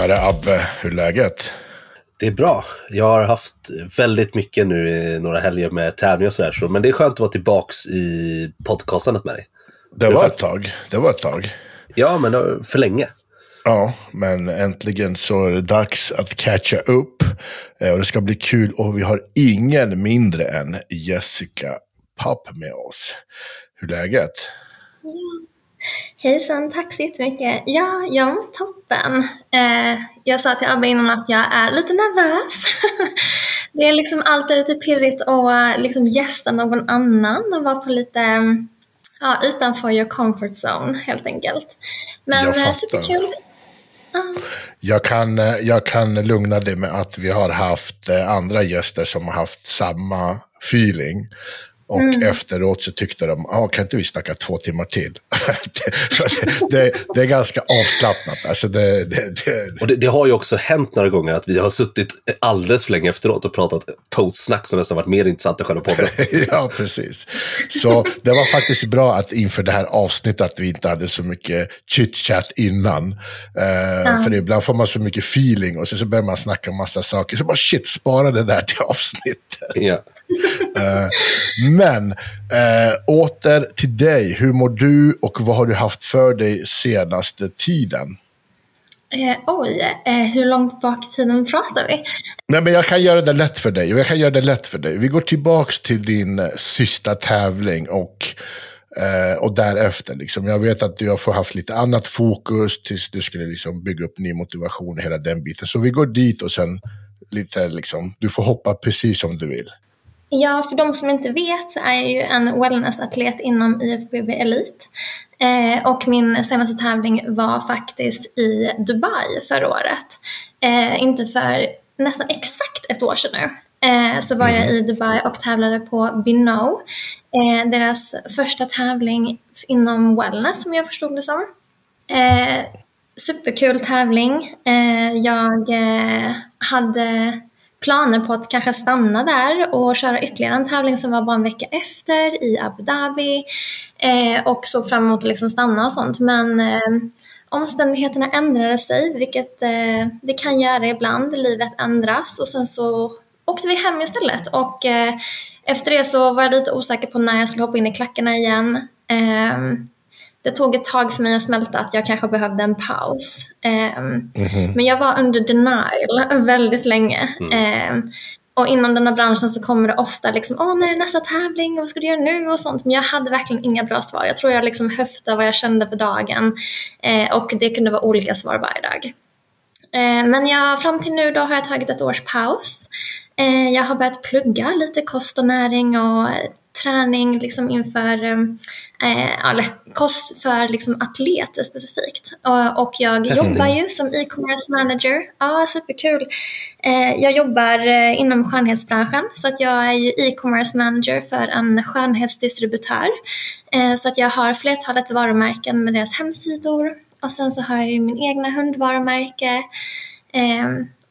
Tjenare Abbe, hur är läget? Det är bra. Jag har haft väldigt mycket nu i några helger med tävlingar och sådär. Så, men det är skönt att vara tillbaks i podcastandet med dig. Det var ett tag. Det var ett tag. Ja, men för länge. Ja, men äntligen så är det dags att catcha upp. Eh, och det ska bli kul och vi har ingen mindre än Jessica Papp med oss. Hur är läget? Hejsan, tack så jättemycket. Ja, jag mår toppen. Eh, jag sa till Abbe innan att jag är lite nervös. det är liksom alltid lite pirrigt att liksom gästa någon annan och vara på lite ja, utanför your comfort zone helt enkelt. Men eh, superkul. Jag, kan, eh, jag kan lugna dig med att vi har haft eh, andra gäster som har haft samma feeling. Och mm. efteråt så tyckte de, ah, kan inte vi snacka två timmar till? det, det, det, är ganska avslappnat. Alltså det, och det, har ju också hänt några gånger att vi har suttit alldeles för länge efteråt och pratat postsnack som nästan varit mer intressant än själva podden. ja, precis. Så det var faktiskt bra att inför det här avsnittet att vi inte hade så mycket chit-chat innan. Uh, mm. För ibland får man så mycket feeling och så, så börjar man snacka massa saker. Så bara shit, spara det där till avsnittet. Ja. Uh, men äh, åter till dig. Hur mår du och vad har du haft för dig senaste tiden? Eh, oj, eh, hur långt bak i tiden pratar vi? Nej, men jag kan göra det lätt för dig. Jag kan göra det lätt för dig. Vi går tillbaka till din eh, sista tävling och, eh, och därefter. Liksom. Jag vet att du har haft lite annat fokus tills du skulle liksom bygga upp ny motivation och hela den biten. Så vi går dit och sen lite liksom, du får hoppa precis som du vill. Ja, för de som inte vet så är jag ju en wellnessatlet inom IFBB Elite. Eh, och min senaste tävling var faktiskt i Dubai förra året. Eh, inte för nästan exakt ett år sedan nu. Eh, så var jag i Dubai och tävlade på Bino. Eh, deras första tävling inom wellness som jag förstod det som. Eh, superkul tävling. Eh, jag hade planer på att kanske stanna där och köra ytterligare en tävling som var bara en vecka efter i Abu Dhabi eh, och såg fram emot att liksom stanna och sånt. Men eh, omständigheterna ändrade sig, vilket eh, det kan göra ibland. Livet ändras och sen så åkte vi hem istället och eh, efter det så var jag lite osäker på när jag skulle hoppa in i klackarna igen. Eh, Ehm, det tog ett tag för mig att smälta att jag kanske behövde en paus. Mm -hmm. Men jag var under denial väldigt länge. Mm. Um, och inom den här branschen så kommer det ofta liksom, åh när är nästa tävling, vad ska du göra nu och sånt. Men jag hade verkligen inga bra svar. Jag tror jag liksom höftade vad jag kände för dagen. Eh, och det kunde vara olika svar varje dag. Men jag, fram till nu då har jag tagit ett års paus. Jag har börjat plugga lite kost och näring och träning liksom inför, eh, eller kost för liksom atleter specifikt. Och, och jag Häftigt. jobbar ju som e-commerce manager. Ja, superkul. Eh, jag jobbar eh, inom skönhetsbranschen så att jag är ju e-commerce manager för en skönhetsdistributör. Eh, så att jag har flertalet varumärken med deras hemsidor och sen så har jag ju min egna hundvarumärke.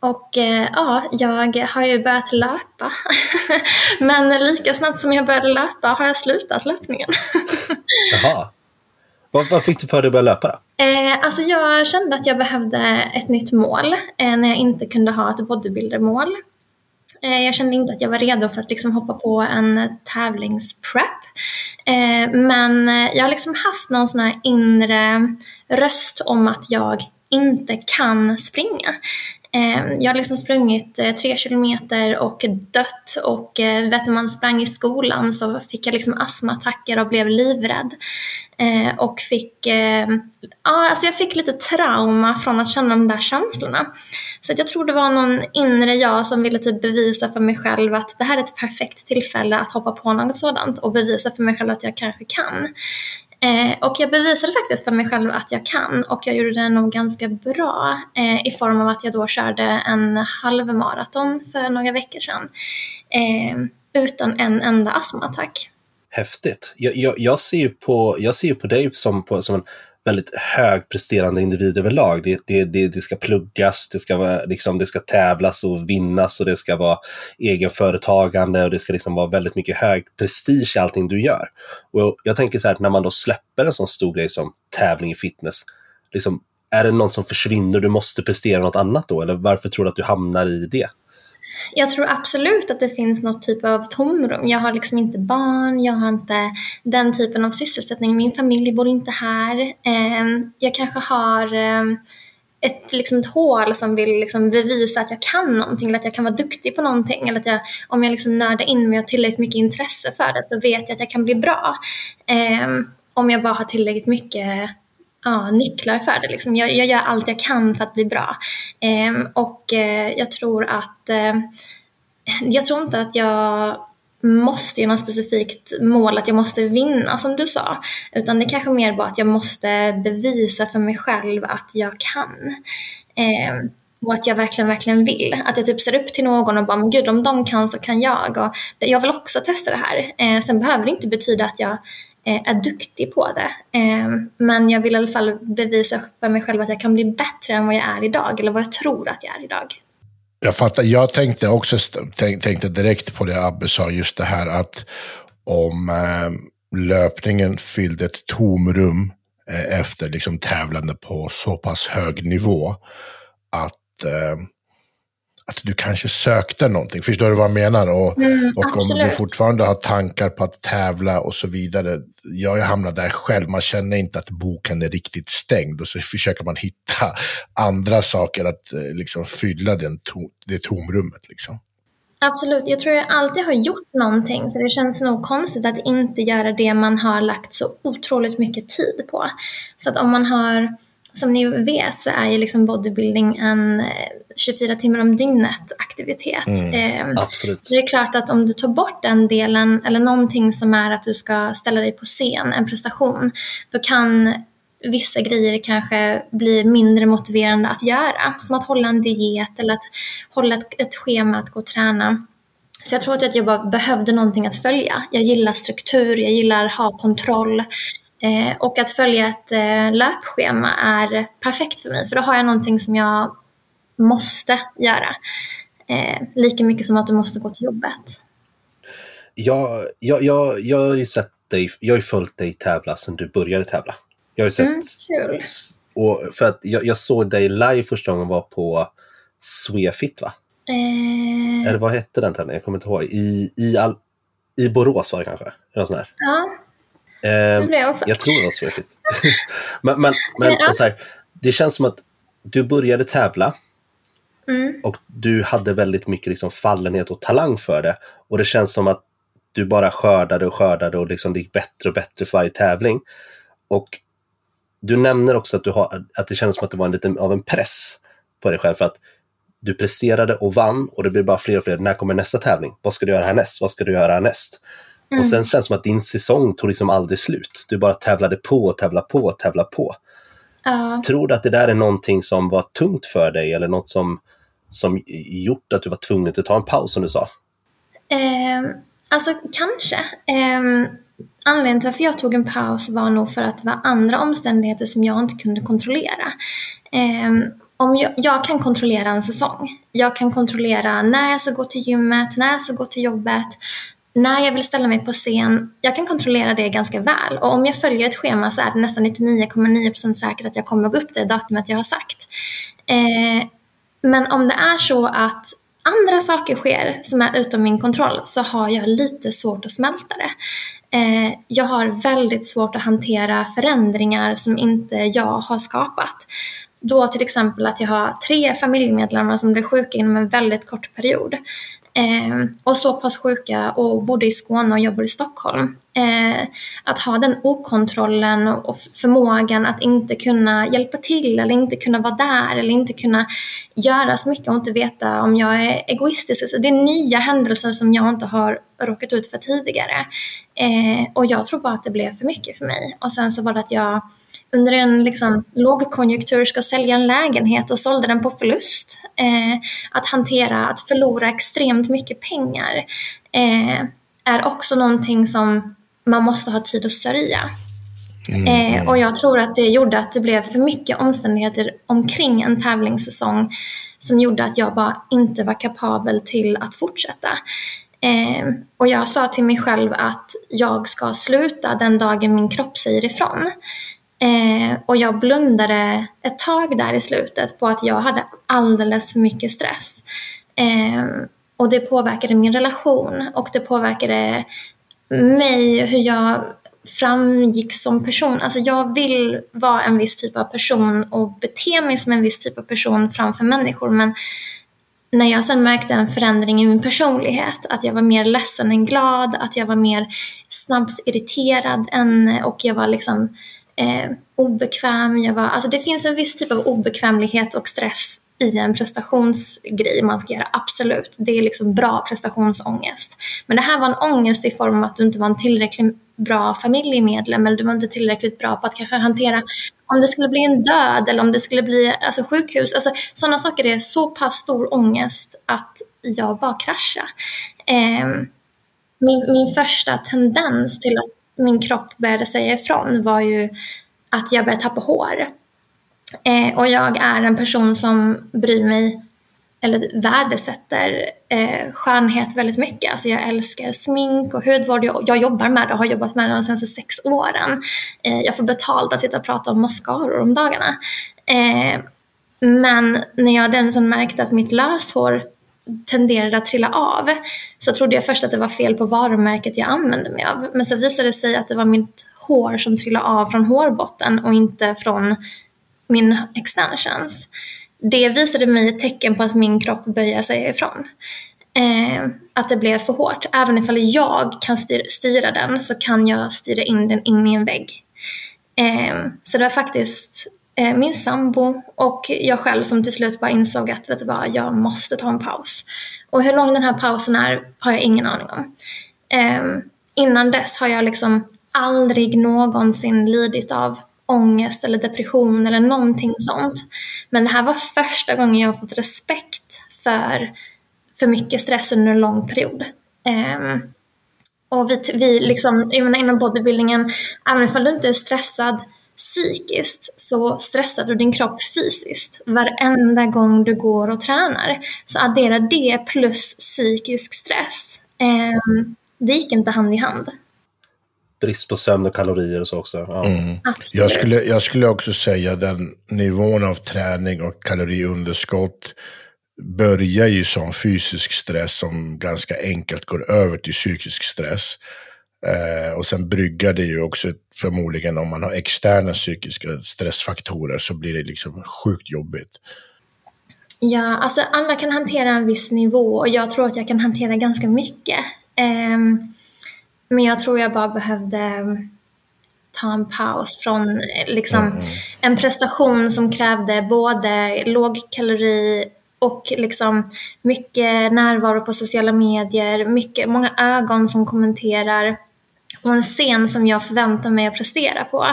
Och eh, ja, jag har ju börjat löpa. Men lika snabbt som jag började löpa har jag slutat löpningen. Jaha. Vad, vad fick du för dig att börja löpa då? Eh, alltså jag kände att jag behövde ett nytt mål eh, när jag inte kunde ha ett bodybuildermål. Eh, jag kände inte att jag var redo för att liksom hoppa på en tävlingsprep. Men jag har liksom haft någon sån här inre röst om att jag inte kan springa. Ehm, jag har liksom sprungit eh, tre kilometer och dött och eh, vet när man sprang i skolan så fick jag liksom astmaattacker och blev livrädd. Ehm, och fick, ehm, ja alltså jag fick lite trauma från att känna de där känslorna. Så jag tror det var någon inre jag som ville typ bevisa för mig själv att det här är ett perfekt tillfälle att hoppa på något sådant och bevisa för mig själv att jag kanske kan. Eh, och jag bevisade faktiskt för mig själv att jag kan och jag gjorde det nog ganska bra eh, i form av att jag då körde en halvmaraton för några veckor sedan eh, utan en enda astmaattack. Häftigt. Jag, jag, jag, ser på, jag ser på dig som, på, som en väldigt högpresterande individ överlag. Det, det, det, det ska pluggas, det ska, vara, liksom, det ska tävlas och vinnas och det ska vara egenföretagande och det ska liksom vara väldigt mycket hög prestige i allting du gör. Och jag tänker så här, när man då släpper en sån stor grej som tävling i fitness, liksom, är det någon som försvinner och du måste prestera något annat då? Eller varför tror du att du hamnar i det? Jag tror absolut att det finns något typ av tomrum. Jag har liksom inte barn, jag har inte den typen av sysselsättning. Min familj bor inte här. Ehm, jag kanske har ehm, ett, liksom ett hål som vill liksom bevisa att jag kan någonting eller att jag kan vara duktig på någonting. Eller att jag, om jag liksom nördar in mig och har tillräckligt mycket intresse för det så vet jag att jag kan bli bra. Ehm, om jag bara har tillräckligt mycket ja, nycklar för det. Liksom. Jag, jag, gör allt jag kan för att bli bra. Ehm, och eh, jag tror att eh, jag tror inte att jag måste göra något specifikt mål att jag måste vinna som du sa. Utan det är kanske mer bara att jag måste bevisa för mig själv att jag kan. Eh, och att jag verkligen, verkligen vill. Att jag typ ser upp till någon och bara, men gud om de kan så kan jag. Och jag vill också testa det här. Eh, sen behöver det inte betyda att jag Eh, är duktig på det. Eh, men jag vill i alla fall bevisa för mig själv att jag kan bli bättre än vad jag är idag. Eller vad jag tror att jag är idag. Jag fattar. Jag tänkte också tänkte direkt på det Abbe sa, just det här att om eh, löpningen fyllde ett tomrum efter liksom tävlande på så pass hög nivå att eh, att du kanske sökte någonting. Förstår du vad jag menar? Och, mm, och om du fortfarande har tankar på att tävla och så vidare. Jag har hamnat där själv. Man känner inte att boken är riktigt stängd och så försöker man hitta andra saker att eh, liksom, fylla den to det tomrummet. Liksom. Absolut. Jag tror jag alltid har gjort någonting så det känns nog konstigt att inte göra det man har lagt så otroligt mycket tid på. Så att om man har som ni vet så är ju liksom bodybuilding en 24 eh, timmar om dygnet aktivitet. Mm, eh, absolut. Det är klart att om du tar bort den delen eller någonting som är att du ska ställa dig på scen, en prestation, då kan vissa grejer kanske bli mindre motiverande att göra. Som att hålla en diet eller att hålla ett, ett schema att gå och träna. Så jag tror att jag bara behövde någonting att följa. Jag gillar struktur, jag gillar att ha kontroll. Eh, och att följa ett eh, löpschema är perfekt för mig, för då har jag någonting som jag måste göra. Eh, lika mycket som att du måste gå till jobbet. Jag, jag, jag, jag har ju sett dig, jag har följt dig tävla sedan du började tävla. Jag har sett... Mm, kul. Och för att jag, jag såg dig live första gången var på Swefit va? Eh... Eller vad hette den tävlingen? Jag kommer inte ihåg. I, i, all, i Borås var det kanske? Eller sån här. Ja, Eh, jag tror det var Swefit. men men, men ja. så här, det känns som att du började tävla mm. och du hade väldigt mycket liksom fallenhet och talang för det. Och det känns som att du bara skördade och skördade och liksom det gick bättre och bättre för varje tävling. Och du nämner också att, du har, att det kändes som att det var en liten av en press på dig själv för att du presterade och vann och det blir bara fler och fler. När kommer nästa tävling? Vad ska du göra härnäst? Vad ska du göra härnäst? Mm. Och sen känns det som att din säsong tog liksom aldrig slut. Du bara tävlade på, tävla på, tävla på. Uh. Tror du att det där är någonting som var tungt för dig eller något som, som gjort att du var tvungen att ta en paus som du sa? Eh, alltså kanske. Eh, anledningen till varför jag tog en paus var nog för att det var andra omständigheter som jag inte kunde kontrollera. Eh, om jag, jag, kan kontrollera en säsong. Jag kan kontrollera när jag ska gå till gymmet, när jag ska gå till jobbet när jag vill ställa mig på scen, jag kan kontrollera det ganska väl. Och om jag följer ett schema så är det nästan 99,9% säkert att jag kommer att gå upp det datumet jag har sagt. Eh, men om det är så att andra saker sker som är utom min kontroll så har jag lite svårt att smälta det. Eh, jag har väldigt svårt att hantera förändringar som inte jag har skapat. Då till exempel att jag har tre familjemedlemmar som blir sjuka inom en väldigt kort period. Eh, och så pass sjuka och bodde i Skåne och jobbar i Stockholm. Eh, att ha den okontrollen och förmågan att inte kunna hjälpa till eller inte kunna vara där eller inte kunna göra så mycket och inte veta om jag är egoistisk. Så det är nya händelser som jag inte har råkat ut för tidigare. Eh, och jag tror bara att det blev för mycket för mig. Och sen så var det att jag under en liksom, lågkonjunktur ska sälja en lägenhet och sålde den på förlust. Eh, att hantera att förlora extremt mycket pengar eh, är också någonting som man måste ha tid att sörja. Mm. Eh, och jag tror att det gjorde att det blev för mycket omständigheter omkring en tävlingssäsong som gjorde att jag bara inte var kapabel till att fortsätta. Eh, och jag sa till mig själv att jag ska sluta den dagen min kropp säger ifrån. Eh, och jag blundade ett tag där i slutet på att jag hade alldeles för mycket stress. Eh, och det påverkade min relation och det påverkade mig, hur jag framgick som person. Alltså jag vill vara en viss typ av person och bete mig som en viss typ av person framför människor. Men när jag sen märkte en förändring i min personlighet, att jag var mer ledsen än glad, att jag var mer snabbt irriterad än, och jag var liksom eh, obekväm. Jag var, alltså det finns en viss typ av obekvämlighet och stress i en prestationsgrej man ska göra, absolut. Det är liksom bra prestationsångest. Men det här var en ångest i form av att du inte var en tillräckligt bra familjemedlem eller du var inte tillräckligt bra på att kanske hantera om det skulle bli en död eller om det skulle bli alltså, sjukhus. Alltså, sådana saker är så pass stor ångest att jag bara kraschade. Eh, min, min första tendens till att min kropp började säga ifrån var ju att jag började tappa hår. Eh, och jag är en person som bryr mig eller värdesätter eh, skönhet väldigt mycket. Alltså jag älskar smink och hudvård. Jag, jag jobbar med det och har jobbat med det de senaste sex åren. Eh, jag får betalt att sitta och prata om mascaror om dagarna. Eh, men när jag den som märkte att mitt löshår tenderade att trilla av så trodde jag först att det var fel på varumärket jag använde mig av. Men så visade det sig att det var mitt hår som trillade av från hårbotten och inte från min extensions. Det visade mig ett tecken på att min kropp började sig ifrån. Eh, att det blev för hårt. Även ifall jag kan styra, styra den så kan jag styra in den in i en vägg. Eh, så det var faktiskt Eh, min sambo och jag själv som till slut bara insåg att vet du vad, jag måste ta en paus. Och hur lång den här pausen är har jag ingen aning om. Eh, innan dess har jag liksom aldrig någonsin lidit av ångest eller depression eller någonting sånt. Men det här var första gången jag har fått respekt för för mycket stress under en lång period. Eh, och vi, vi liksom, inom bodybuildingen, även om du inte är stressad psykiskt så stressar du din kropp fysiskt varenda gång du går och tränar. Så addera det plus psykisk stress. Um, det gick inte hand i hand brist på sömn och kalorier och så också. Ja. Mm. Jag, skulle, jag skulle också säga den nivån av träning och kaloriunderskott börjar ju som fysisk stress som ganska enkelt går över till psykisk stress. Eh, och sen bryggar det ju också förmodligen om man har externa psykiska stressfaktorer så blir det liksom sjukt jobbigt. Ja, alltså alla kan hantera en viss nivå och jag tror att jag kan hantera ganska mycket. Um, men jag tror jag bara behövde mm, ta en paus från liksom, mm. en prestation som krävde både låg kalori och liksom mycket närvaro på sociala medier, mycket, många ögon som kommenterar och en scen som jag förväntar mig att prestera på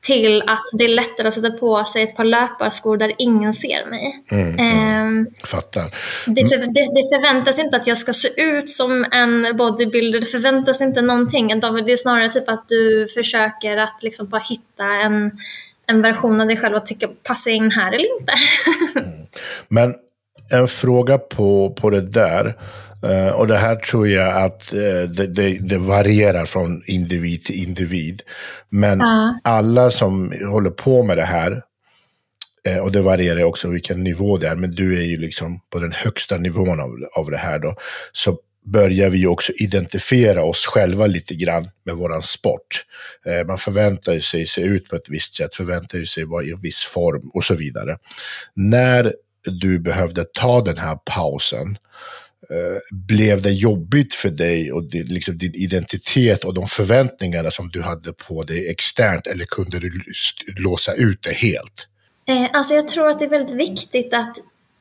till att det är lättare att sätta på sig ett par löparskor där ingen ser mig. Mm, mm. Fattar. Det, det, det, förväntas inte att jag ska se ut som en bodybuilder, det förväntas inte någonting. Det är snarare typ att du försöker att liksom bara hitta en, en version av dig själv och tycka, passar in här eller inte? mm. Men en fråga på, på det där. Uh, och det här tror jag att uh, det, det, det, varierar från individ till individ. Men uh. alla som håller på med det här, uh, och det varierar också vilken nivå det är, men du är ju liksom på den högsta nivån av, av det här då, så börjar vi också identifiera oss själva lite grann med våran sport. man förväntar sig se ut på ett visst sätt, förväntar sig vara i en viss form och så vidare. När du behövde ta den här pausen, Eh, Eh, blev det jobbigt för dig och din, liksom din identitet och de förväntningarna som du hade på dig externt eller kunde du låsa ut det helt? Eh, alltså jag tror att det är väldigt viktigt att,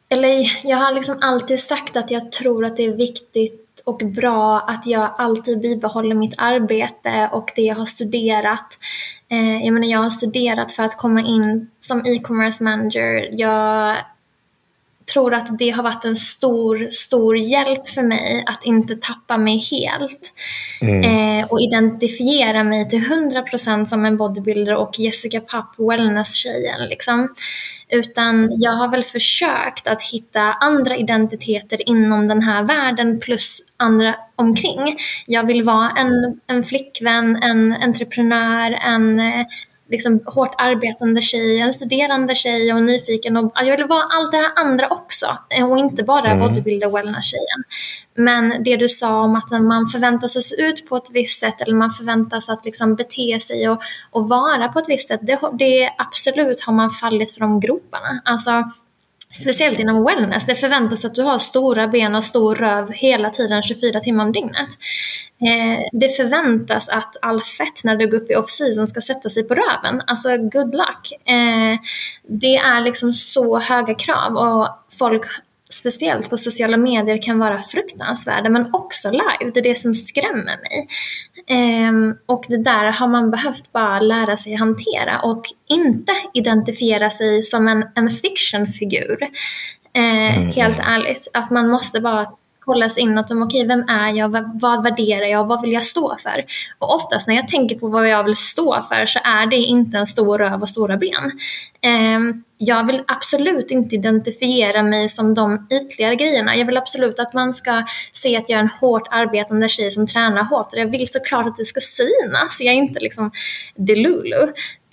eller jag har liksom alltid sagt att jag tror att det är viktigt och bra att jag alltid bibehåller mitt arbete och det jag har studerat. Eh, jag menar jag har studerat för att komma in som e-commerce manager. Jag tror att det har varit en stor, stor hjälp för mig att inte tappa mig helt. Mm. Eh, och identifiera mig till 100% som en bodybuilder och Jessica Papp, wellness-tjejen. Liksom. Utan jag har väl försökt att hitta andra identiteter inom den här världen plus andra omkring. Jag vill vara en, en flickvän, en entreprenör, en liksom hårt arbetande tjej, en studerande tjej och nyfiken. Och, jag vill vara allt det här andra också och inte bara mm. bodybuilder wellness-tjejen. Men det du sa om att man förväntar sig se ut på ett visst sätt eller man förväntas att liksom bete sig och, och vara på ett visst sätt, det, det absolut har man fallit för de groparna. Alltså, speciellt inom wellness, det förväntas att du har stora ben och stor röv hela tiden 24 timmar om dygnet. Eh, det förväntas att all fett när du går upp i off-season ska sätta sig på röven. Alltså good luck. Eh, det är liksom så höga krav och folk speciellt på sociala medier kan vara fruktansvärda men också live. Det är det som skrämmer mig. Ehm, och det där har man behövt bara lära sig hantera och inte identifiera sig som en, en fictionfigur. Eh, mm. Helt ärligt. Att man måste bara kollas inåt om okej, okay, vem är jag, vad, vad värderar jag, vad vill jag stå för? Och oftast när jag tänker på vad jag vill stå för så är det inte en stor röv och stora ben. Eh, jag vill absolut inte identifiera mig som de ytligare grejerna. Jag vill absolut att man ska se att jag är en hårt arbetande tjej som tränar hårt. Och jag vill såklart att det ska synas. Jag är inte liksom Delulu.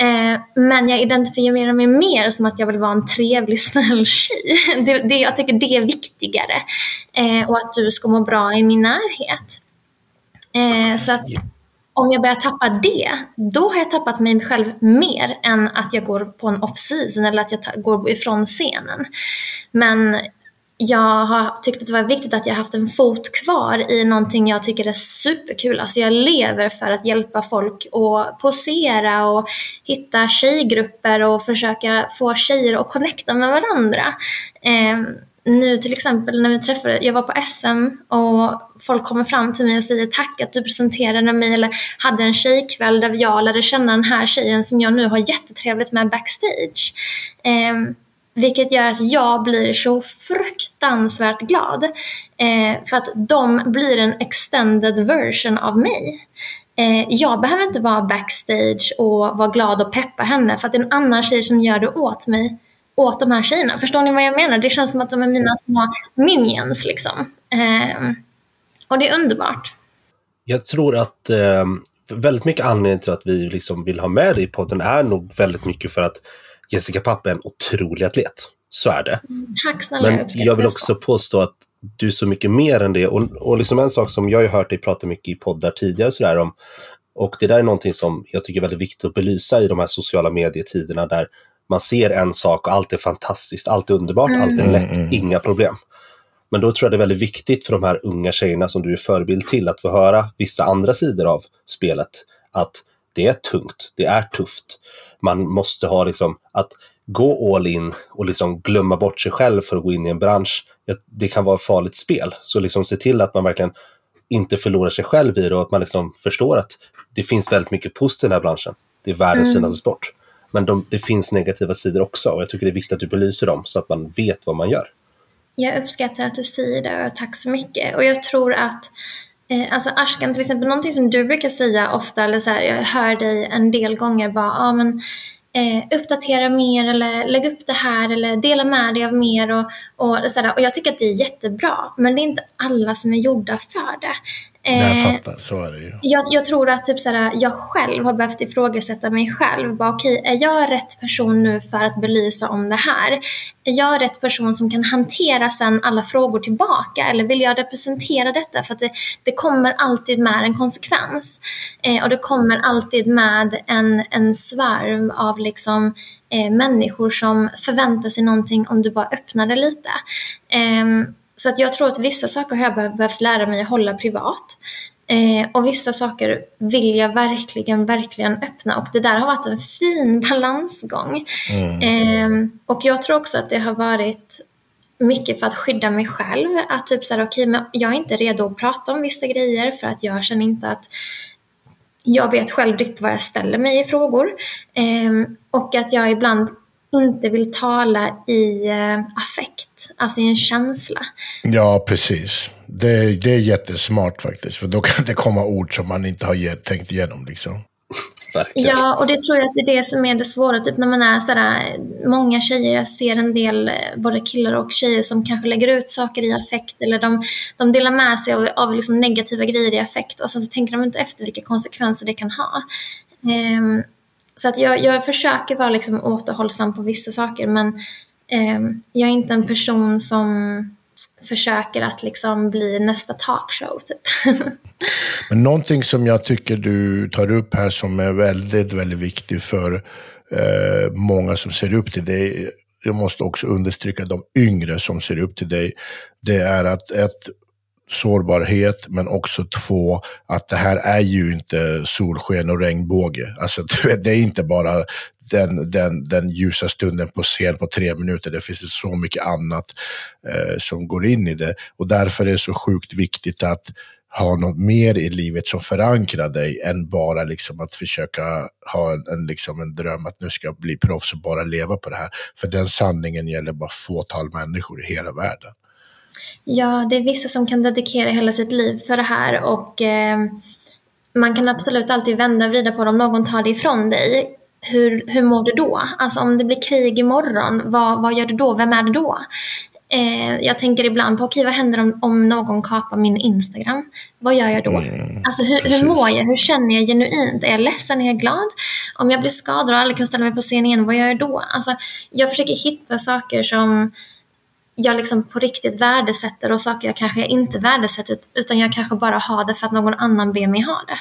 Eh, men jag identifierar mig mer som att jag vill vara en trevlig, snäll tjej. Det, det, jag tycker det är viktigare. Eh, och att du ska må bra i min närhet. Eh, så att om jag börjar tappa det, då har jag tappat mig själv mer än att jag går på en off-season eller att jag går ifrån scenen. Men jag har tyckt att det var viktigt att jag haft en fot kvar i någonting jag tycker är superkul. Alltså jag lever för att hjälpa folk att posera och hitta tjejgrupper och försöka få tjejer att connecta med varandra. Eh, nu till exempel när vi träffade, jag var på SM och folk kommer fram till mig och säger tack att du presenterade mig eller hade en tjejkväll där jag lärde känna den här tjejen som jag nu har jättetrevligt med backstage. Eh, vilket gör att jag blir så fruktansvärt glad. Eh, för att de blir en extended version av mig. Eh, jag behöver inte vara backstage och vara glad och peppa henne för att det är en annan tjej som gör det åt mig åt de här tjejerna. Förstår ni vad jag menar? Det känns som att de är mina små minions liksom. Eh, och det är underbart. Jag tror att eh, väldigt mycket anledning till att vi liksom vill ha med dig i podden är nog väldigt mycket för att Jessica Papp är en otrolig atlet. Så är det. Mm, tack snälla. Men jag vill också påstå att du är så mycket mer än det. Och, och liksom en sak som jag har hört dig prata mycket i poddar tidigare så där om, och det där är någonting som jag tycker är väldigt viktigt att belysa i de här sociala medietiderna där man ser en sak och allt är fantastiskt, allt är underbart, mm. allt är lätt, mm. inga problem. Men då tror jag det är väldigt viktigt för de här unga tjejerna som du är förebild till att få höra vissa andra sidor av spelet. Att det är tungt, det är tufft. Man måste ha liksom att gå all in och liksom glömma bort sig själv för att gå in i en bransch. Det kan vara ett farligt spel. Så liksom se till att man verkligen inte förlorar sig själv i det och att man liksom förstår att det finns väldigt mycket positivt i den här branschen. Det är världens mm. finaste sport. Men de, det finns negativa sidor också och jag tycker det är viktigt att du belyser dem så att man vet vad man gör. Jag uppskattar att du säger det och tack så mycket. Och jag tror att Eh, alltså Ashkan till exempel, någonting som du brukar säga ofta, eller så här, jag hör dig en del gånger bara, ja ah, men eh, uppdatera mer eller lägg upp det här eller dela med dig av mer och, och, så och jag tycker att det är jättebra, men det är inte alla som är gjorda för det. Jag eh, fattar, så är det ju. Jag, jag tror att typ såhär, jag själv har behövt ifrågasätta mig själv. Bara, okay, är jag rätt person nu för att belysa om det här? Är jag rätt person som kan hantera sen alla frågor tillbaka? Eller vill jag representera detta? För att det, det kommer alltid med en konsekvens. Eh, och det kommer alltid med en, en svarv av liksom, eh, människor som förväntar sig någonting om du bara öppnar det lite. Eh, så att jag tror att vissa saker har jag behövt lära mig att hålla privat. Eh, och vissa saker vill jag verkligen, verkligen öppna. Och det där har varit en fin balansgång. Mm. Eh, och jag tror också att det har varit mycket för att skydda mig själv. Att typ såhär, okej, okay, men jag är inte redo att prata om vissa grejer för att jag känner inte att jag vet själv riktigt vad jag ställer mig i frågor. Eh, och att jag ibland inte vill tala i eh, affekt, alltså i en känsla. Ja, precis. Det, det är jättesmart faktiskt, för då kan det komma ord som man inte har tänkt igenom. Liksom. Ja, och det tror jag att det är det som är det svåra. Typ när man är sådär, många tjejer, jag ser en del, eh, både killar och tjejer som kanske lägger ut saker i affekt eller de, de delar med sig av, av liksom negativa grejer i affekt och sen så tänker de inte efter vilka konsekvenser det kan ha. Um, så att jag, jag försöker vara liksom återhållsam på vissa saker men eh, jag är inte en person som försöker att liksom bli nästa talkshow. Typ. Men någonting som jag tycker du tar upp här som är väldigt, väldigt viktigt för eh, många som ser upp till dig. Jag måste också understryka de yngre som ser upp till dig. Det är att ett, sårbarhet, men också två, att det här är ju inte solsken och regnbåge. Alltså, det är inte bara den, den, den ljusa stunden på scen på tre minuter. Det finns så mycket annat eh, som går in i det. Och därför är det så sjukt viktigt att ha något mer i livet som förankrar dig än bara liksom att försöka ha en, en, liksom en dröm att nu ska jag bli proffs och bara leva på det här. För den sanningen gäller bara fåtal människor i hela världen. Ja, det är vissa som kan dedikera hela sitt liv för det här och eh, man kan absolut alltid vända och vrida på det om någon tar det ifrån dig. Hur, hur mår du då? Alltså om det blir krig imorgon, vad, vad gör du då? Vem är det då? Eh, jag tänker ibland på, okej okay, vad händer om, om någon kapar min Instagram? Vad gör jag då? Mm, alltså hur, hur mår jag? Hur känner jag genuint? Är jag ledsen? Är jag glad? Om jag blir skadad och aldrig kan ställa mig på scen igen, vad gör jag då? Alltså, jag försöker hitta saker som jag liksom på riktigt värdesätter och saker jag kanske inte värdesätter utan jag kanske bara har det för att någon annan ber mig ha det.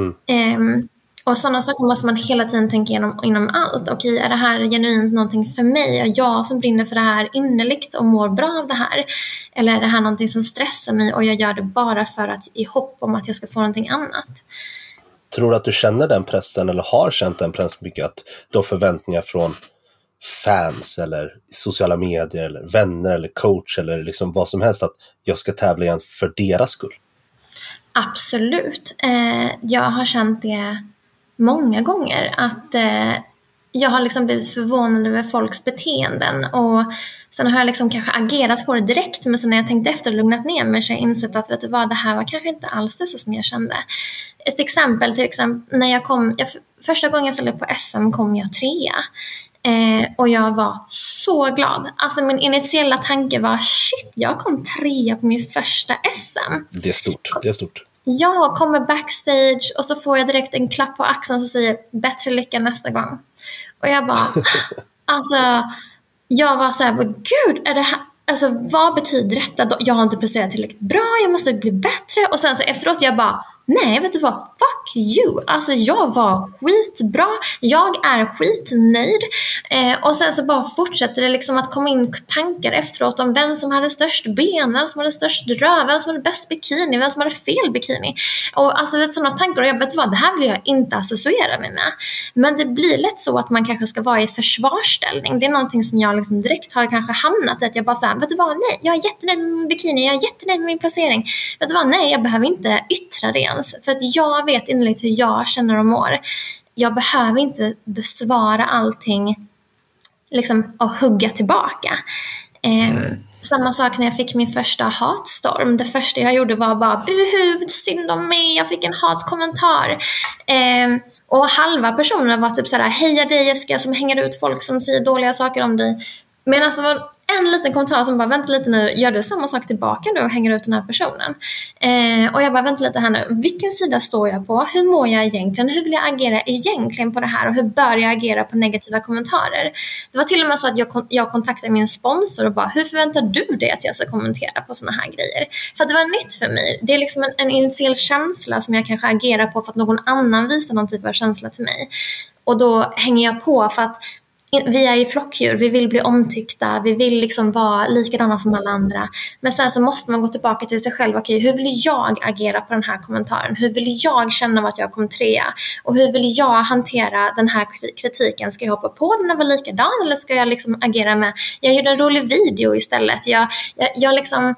Mm. Um, och sådana saker måste man hela tiden tänka igenom inom allt. Okej, är det här genuint någonting för mig? Är jag som brinner för det här innerligt och mår bra av det här? Eller är det här någonting som stressar mig och jag gör det bara för att i hopp om att jag ska få någonting annat? Tror du att du känner den pressen eller har känt den pressen mycket? Att de förväntningar från fans eller sociala medier eller vänner eller coach eller liksom vad som helst att jag ska tävla igen för deras skull? Absolut. Eh, jag har känt det många gånger att eh, jag har liksom blivit förvånad över folks beteenden och sen har jag liksom kanske agerat på det direkt men sen när jag tänkt efter och lugnat ner mig så har jag insett att vet du vad, det här var kanske inte alls det som jag kände. Ett exempel, till exempel när jag kom, jag, första gången jag ställde på SM kom jag trea. Eh, och jag var så glad. Alltså min initiala tanke var shit, jag kom trea på min första SM. Det är stort. Det är stort. Jag kommer backstage och så får jag direkt en klapp på axeln som säger bättre lycka nästa gång. Och jag bara, alltså, jag var så här, gud, är det här, alltså vad betyder detta? Jag har inte presterat tillräckligt bra, jag måste bli bättre. Och sen så efteråt jag bara, Nej, vet du vad? Fuck you! Alltså jag var skitbra, jag är skitnöjd. Eh, och sen så bara fortsätter det liksom att komma in tankar efteråt om vem som hade störst ben, vem som hade störst röv, vem som hade bäst bikini, vem som hade fel bikini. Och alltså vet, sådana tankar, och jag vet vad, det här vill jag inte associera mig med. Men det blir lätt så att man kanske ska vara i försvarsställning. Det är någonting som jag liksom direkt har kanske hamnat i, att jag bara såhär, vet du vad, nej, jag är jättenöjd med min bikini, jag är jättenöjd med min placering. Vet du vad, nej, jag behöver inte yttra det ens. För att jag vet innerligt hur jag känner och mår. Jag behöver inte besvara allting liksom, och hugga tillbaka. Eh, samma sak när jag fick min första hatstorm. Det första jag gjorde var bara buhu, synd om mig, jag fick en hatkommentar. Eh, och halva personerna var typ såhär, heja dig Jessica som hänger ut folk som säger dåliga saker om dig. Medan det var en liten kommentar som bara, vänta lite nu, gör du samma sak tillbaka nu och hänger ut den här personen? Eh, och jag bara, vänta lite här nu, vilken sida står jag på? Hur mår jag egentligen? Hur vill jag agera egentligen på det här? Och hur bör jag agera på negativa kommentarer? Det var till och med så att jag, jag kontaktade min sponsor och bara, hur förväntar du dig att jag ska kommentera på sådana här grejer? För att det var nytt för mig. Det är liksom en, en initial känsla som jag kanske agerar på för att någon annan visar någon typ av känsla till mig. Och då hänger jag på för att vi är ju flockdjur, vi vill bli omtyckta, vi vill liksom vara likadana som alla andra. Men sen så måste man gå tillbaka till sig själv. Okej, hur vill jag agera på den här kommentaren? Hur vill jag känna av att jag kom trea? Och hur vill jag hantera den här kritiken? Ska jag hoppa på den och vara likadan eller ska jag liksom agera med, jag gjorde en rolig video istället. Jag, jag, jag liksom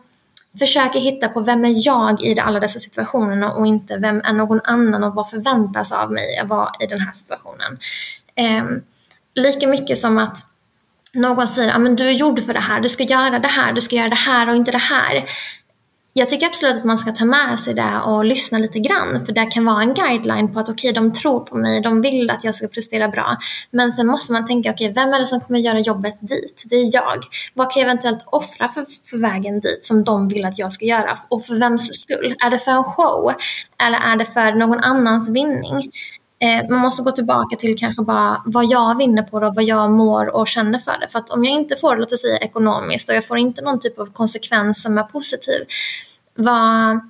försöker hitta på vem är jag i alla dessa situationerna och inte vem är någon annan och vad förväntas av mig att vara i den här situationen. Um, lika mycket som att någon säger ah, att du är gjord för det här, du ska göra det här, du ska göra det här och inte det här. Jag tycker absolut att man ska ta med sig det och lyssna lite grann, för det kan vara en guideline på att okej, okay, de tror på mig, de vill att jag ska prestera bra. Men sen måste man tänka, okej, okay, vem är det som kommer göra jobbet dit? Det är jag. Vad kan jag eventuellt offra för, för vägen dit som de vill att jag ska göra? Och för vems skull? Är det för en show? Eller är det för någon annans vinning? Eh, man måste gå tillbaka till kanske bara vad jag vinner på det och vad jag mår och känner för det. För att om jag inte får låt oss säga ekonomiskt och jag får inte någon typ av konsekvens som är positiv. Vad,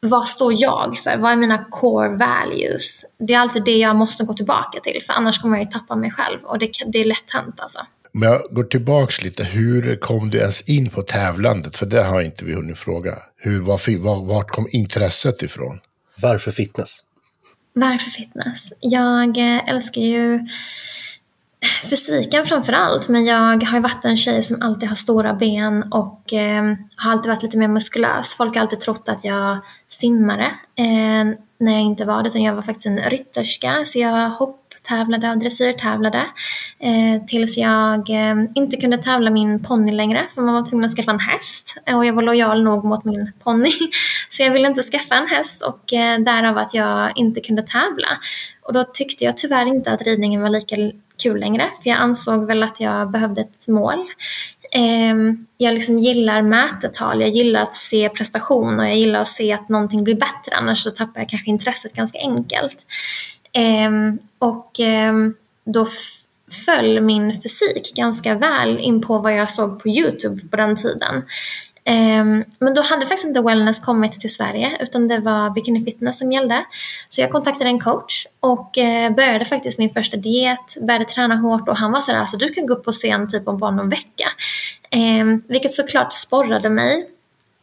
vad står jag för? Vad är mina core values? Det är alltid det jag måste gå tillbaka till, för annars kommer jag ju tappa mig själv. Och det, det är lätt hänt alltså. Om jag går tillbaka lite, hur kom du ens in på tävlandet? För det har inte vi hunnit fråga. Hur, var, var, vart kom intresset ifrån? Varför fitness? Varför fitness? Jag eh, älskar ju eh, fysiken framför allt, men jag har ju varit en tjej som alltid har stora ben och eh, har alltid varit lite mer muskulös. Folk har alltid trott att jag simmare eh, när jag inte var det, utan jag var faktiskt en rytterska. Så jag hopptävlade och dressyrtävlade eh, tills jag eh, inte kunde tävla min ponny längre, för man var tvungen att skaffa en häst och jag var lojal nog mot min ponny. Så jag ville inte skaffa en häst och eh, därav att jag inte kunde tävla. Och då tyckte jag tyvärr inte att ridningen var lika kul längre, för jag ansåg väl att jag behövde ett mål. Ehm, jag liksom gillar mätetal, jag gillar att se prestation och jag gillar att se att någonting blir bättre, annars så tappar jag kanske intresset ganska enkelt. Ehm, och ehm, då föll min fysik ganska väl in på vad jag såg på Youtube på den tiden. Ehm, men då hade faktiskt inte wellness kommit till Sverige utan det var bikini fitness som gällde. Så jag kontaktade en coach och eh, började faktiskt min första diet, började träna hårt och han var sådär, alltså du kan gå upp på scen typ om bara någon vecka. Vilket såklart sporrade mig.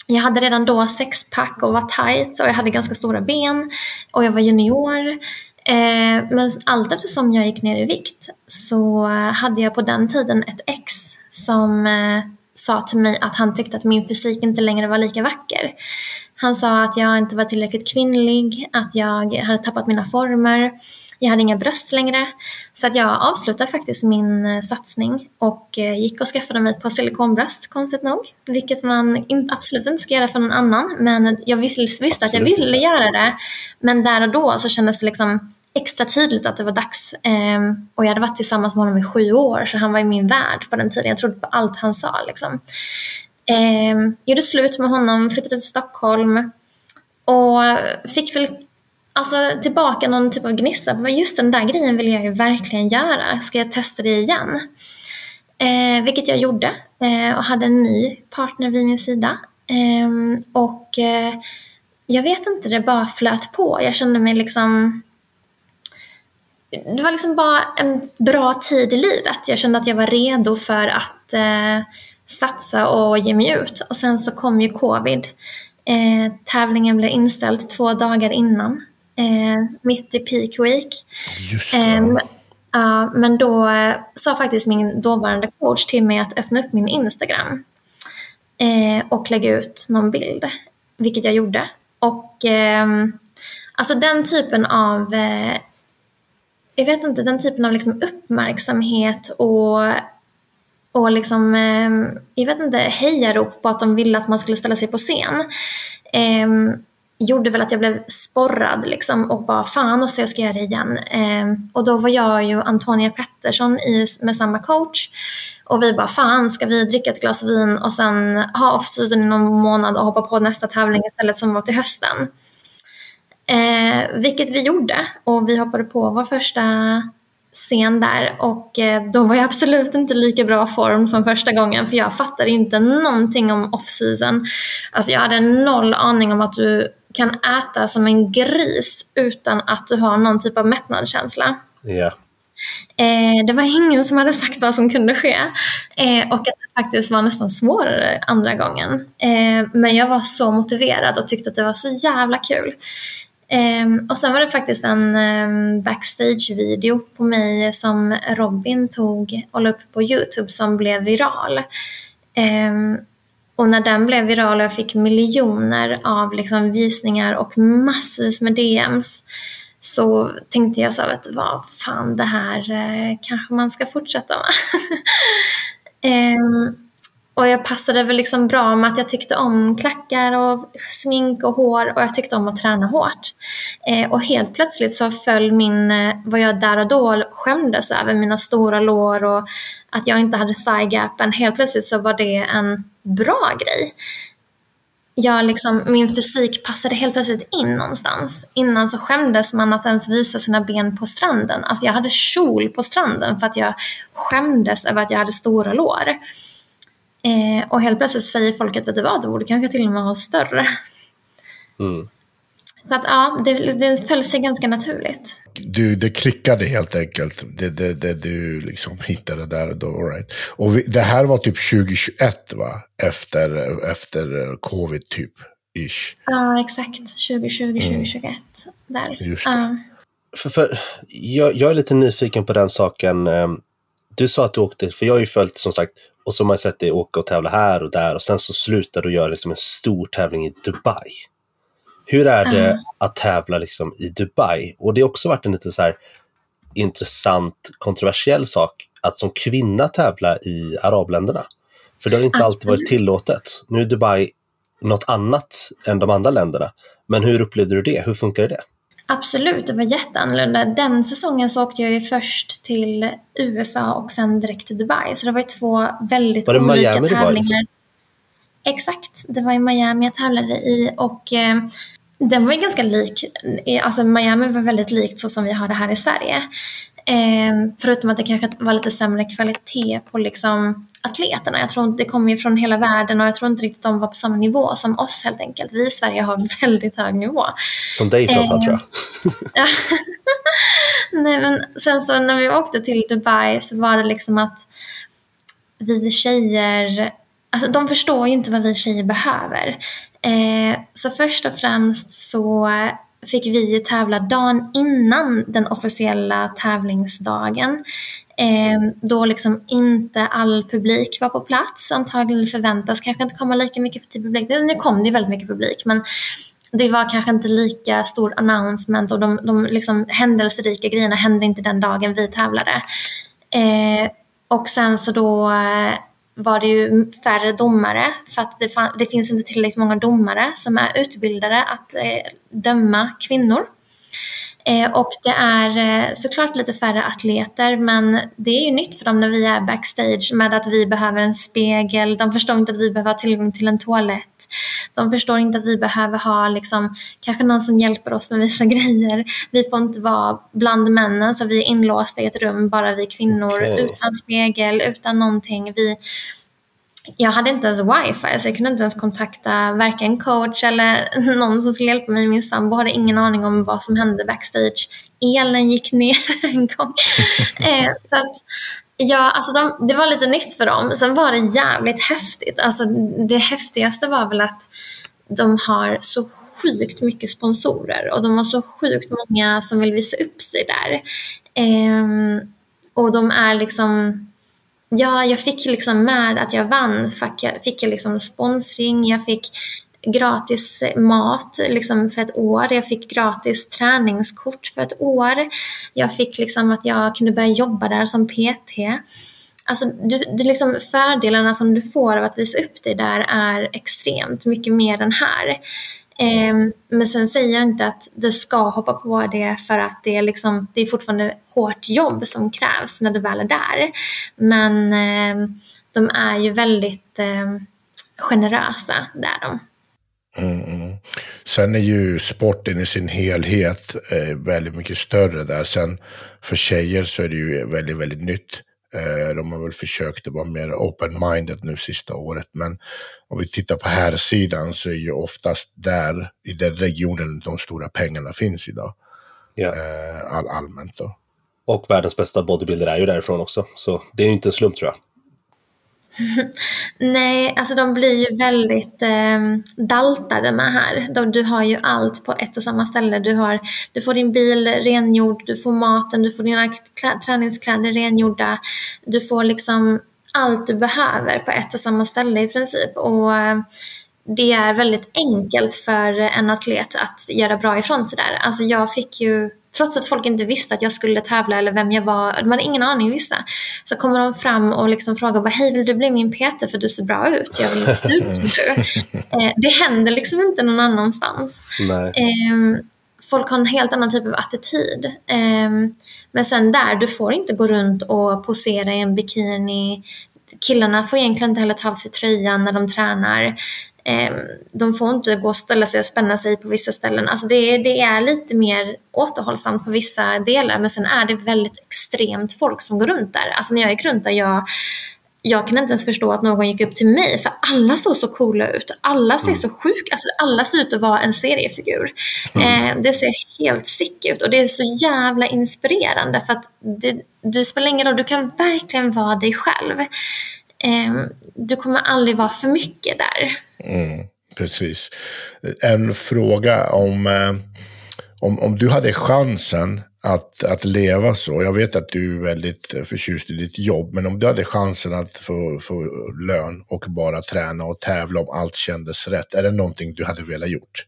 Jag hade redan då sexpack och var tight och jag hade ganska stora ben och jag var junior. Uh, men allt eftersom jag gick ner i vikt så hade jag på den tiden ett ex som uh, sa till mig att han tyckte att min fysik inte längre var lika vacker. Han sa att jag inte var tillräckligt kvinnlig, att jag hade tappat mina former, jag hade inga bröst längre. Så att jag avslutade faktiskt min eh, satsning och eh, gick och skaffade mig ett par silikonbröst, konstigt nog. Vilket man absolut inte ska göra för någon annan, men jag visste att jag ville göra det. Men där och då så kändes det liksom extra tydligt att det var dags. Eh, och jag hade varit tillsammans med honom i sju år så han var i min värld på den tiden. Jag trodde på allt han sa. Liksom. Eh, gjorde slut med honom, flyttade till Stockholm och fick väl alltså, tillbaka någon typ av gnista. Just den där grejen vill jag ju verkligen göra. Ska jag testa det igen? Eh, vilket jag gjorde eh, och hade en ny partner vid min sida. Eh, och eh, jag vet inte, det bara flöt på. Jag kände mig liksom det var liksom bara en bra tid i livet. Jag kände att jag var redo för att eh, satsa och ge mig ut. Och sen så kom ju covid. Eh, tävlingen blev inställd två dagar innan, eh, mitt i peak week. Just det. Uh, men då uh, sa faktiskt min dåvarande coach till mig att öppna upp min Instagram uh, och lägga ut någon bild, vilket jag gjorde. Och ehm, alltså den typen av eh, jag vet inte, den typen av liksom uppmärksamhet och, och liksom, eh, jag vet inte, hejarop på att de ville att man skulle ställa sig på scen. Eh, gjorde väl att jag blev sporrad liksom och bara fan också jag ska göra det igen. Eh, och då var jag ju Antonia Pettersson i, med samma coach och vi bara fan ska vi dricka ett glas vin och sen ha off-season i någon månad och hoppa på nästa tävling istället som var till hösten. Eh, vilket vi gjorde och vi hoppade på vår första scen där och eh, då var jag absolut inte lika bra form som första gången för jag fattade inte någonting om off-season. Alltså jag hade noll aning om att du kan äta som en gris utan att du har någon typ av mättnadskänsla. Yeah. Eh, det var ingen som hade sagt vad som kunde ske eh, och att det faktiskt var nästan svårare andra gången. Eh, men jag var så motiverad och tyckte att det var så jävla kul. Um, och sen var det faktiskt en um, backstage-video på mig som Robin tog och la upp på Youtube som blev viral. Um, och när den blev viral och jag fick miljoner av liksom, visningar och massvis med DMs så tänkte jag så här, vad, fan det här eh, kanske man ska fortsätta med. Och jag passade väl liksom bra med att jag tyckte om klackar och smink och hår och jag tyckte om att träna hårt. Eh, och helt plötsligt så föll min, eh, vad jag där och då skämdes över, mina stora lår och att jag inte hade thigh gapen. Helt plötsligt så var det en bra grej. jag liksom, min fysik passade helt plötsligt in någonstans. Innan så skämdes man att ens visa sina ben på stranden. Alltså jag hade kjol på stranden för att jag skämdes över att jag hade stora lår. Eh, och helt plötsligt säger folk att vet du vad, du borde kanske till och med ha större. Mm. Så att ja, det, det föll sig ganska naturligt. Du, det klickade helt enkelt. Det, det, det du liksom hittade där och då. Right. Och vi, det här var typ 2021 va? Efter, efter covid typ. Ish. Ja, exakt. 2020, 2021. Mm. Där. Just det. Ja. För, för, jag, jag är lite nyfiken på den saken. Ehm, Du sa att du åkte, för jag har ju följt som sagt, och så har man sett dig åka och tävla här och där och sen så slutar du göra liksom en stor tävling i Dubai. Hur är det Ja. att tävla liksom i Dubai? Och det har också varit en lite så här intressant, kontroversiell sak att som kvinna tävla i arabländerna. För det har inte alltid varit tillåtet. Nu är Dubai något annat än de andra länderna. Men hur upplevde du det? Hur funkar det? Absolut, det var jätteannorlunda. Den säsongen så åkte jag ju först till USA och sen direkt till Dubai. Så det var ju två väldigt Var det olika Miami det var tävlingar. Exakt, det var i Miami jag tävlade i och eh, den var ju ganska lik. Alltså Miami var väldigt likt så som vi har det här i Sverige. Eh, förutom att det kanske var lite sämre kvalitet på liksom atleterna. Jag tror det kommer ju från hela världen och jag tror inte riktigt de var på samma nivå som oss helt enkelt. Vi i Sverige har väldigt hög nivå. Som dig framförallt tror jag. Nej, men sen så när vi åkte till Dubai så var det liksom att vi tjejer, alltså de förstår ju inte vad vi tjejer behöver. Eh, så först och främst så fick vi ju tävla dagen innan den officiella tävlingsdagen. Eh, då liksom inte all publik var på plats. Antagligen förväntas kanske inte komma lika mycket till publik. Nu kom det ju väldigt mycket publik men det var kanske inte lika stor announcement och de, de liksom händelserika grejerna hände inte den dagen vi tävlade. Eh, och sen så då var det ju färre domare för att det, fan, det finns inte tillräckligt många domare som är utbildade att eh, döma kvinnor. Eh, och det är eh, såklart lite färre atleter men det är ju nytt för dem när vi är backstage med att vi behöver en spegel. De förstår inte att vi behöver ha tillgång till en toalett. De förstår inte att vi behöver ha liksom, kanske någon som hjälper oss med vissa grejer. Vi får inte vara bland männen så vi är inlåsta i ett rum, bara vi kvinnor, Okej. utan spegel, utan någonting. Vi, jag hade inte ens wifi så jag kunde inte ens kontakta varken coach eller någon som skulle hjälpa mig. Min sambo hade ingen aning om vad som hände backstage. Elen gick ner en gång. eh, så att, ja, alltså de, det var lite nytt för dem. Sen var det jävligt häftigt. Alltså, det häftigaste var väl att de har så sjukt mycket sponsorer och de har så sjukt många som vill visa upp sig där. Ehm, och de är liksom Ja, jag fick liksom med att jag vann, fick jag, fick jag liksom sponsring, jag fick gratis mat liksom för ett år, jag fick gratis träningskort för ett år, jag fick liksom att jag kunde börja jobba där som PT. Alltså, du, du liksom, fördelarna som du får av att visa upp dig där är extremt mycket mer än här. Eh, men sen säger jag inte att du ska hoppa på det för att det är, liksom, det är fortfarande hårt jobb som krävs när du väl är där. Men eh, de är ju väldigt eh, generösa, där de. Mm, mm. Sen är ju sporten i sin helhet eh, väldigt mycket större där. Sen för tjejer så är det ju väldigt, väldigt nytt. Eh, de har väl försökt att vara mer open-minded nu sista året. Men om vi tittar på här sidan så är ju oftast där, i den regionen, de stora pengarna finns idag. Ja. Eh, all, allmänt då. Och världens bästa bodybuilder är ju därifrån också. Så det är ju inte en slump tror jag. Nej, alltså de blir ju väldigt eh, daltade med här. De, du har ju allt på ett och samma ställe. Du, har, du får din bil rengjord, du får maten, du får dina klä, träningskläder rengjorda. Du får liksom allt du behöver på ett och samma ställe i princip. Och eh, det är väldigt enkelt för en atlet att göra bra ifrån sig där. Alltså jag fick ju, trots att folk inte visste att jag skulle tävla eller vem jag var, de hade ingen aning vissa, så kommer de fram och liksom frågar bara, hej vill du bli min PT för du ser bra ut, jag vill se ut som du. Eh, det händer liksom inte någon annanstans. Ehm, folk har en helt annan typ av attityd. Ehm, men sen där, du får inte gå runt och posera i en bikini. Killarna får egentligen inte heller ta av sig tröjan när de tränar. Eh, de får inte gå och ställa sig och spänna sig på vissa ställen. Alltså det, det är lite mer återhållsamt på vissa delar men sen är det väldigt extremt folk som går runt där. Alltså när jag gick runt där, jag, jag kan inte ens förstå att någon gick upp till mig för alla såg så coola ut. Alla ser så sjuka alltså alla ser ut att vara en seriefigur. Eh, det ser helt sick ut och det är så jävla inspirerande för att det, du spelar ingen roll, du kan verkligen vara dig själv. Eh, du kommer aldrig vara för mycket där. Mm, precis. En fråga om, eh, om, om du hade chansen att, att leva så. Jag vet att du är väldigt förtjust i ditt jobb, men om du hade chansen att få, få lön och bara träna och tävla om allt kändes rätt, är det någonting du hade velat gjort?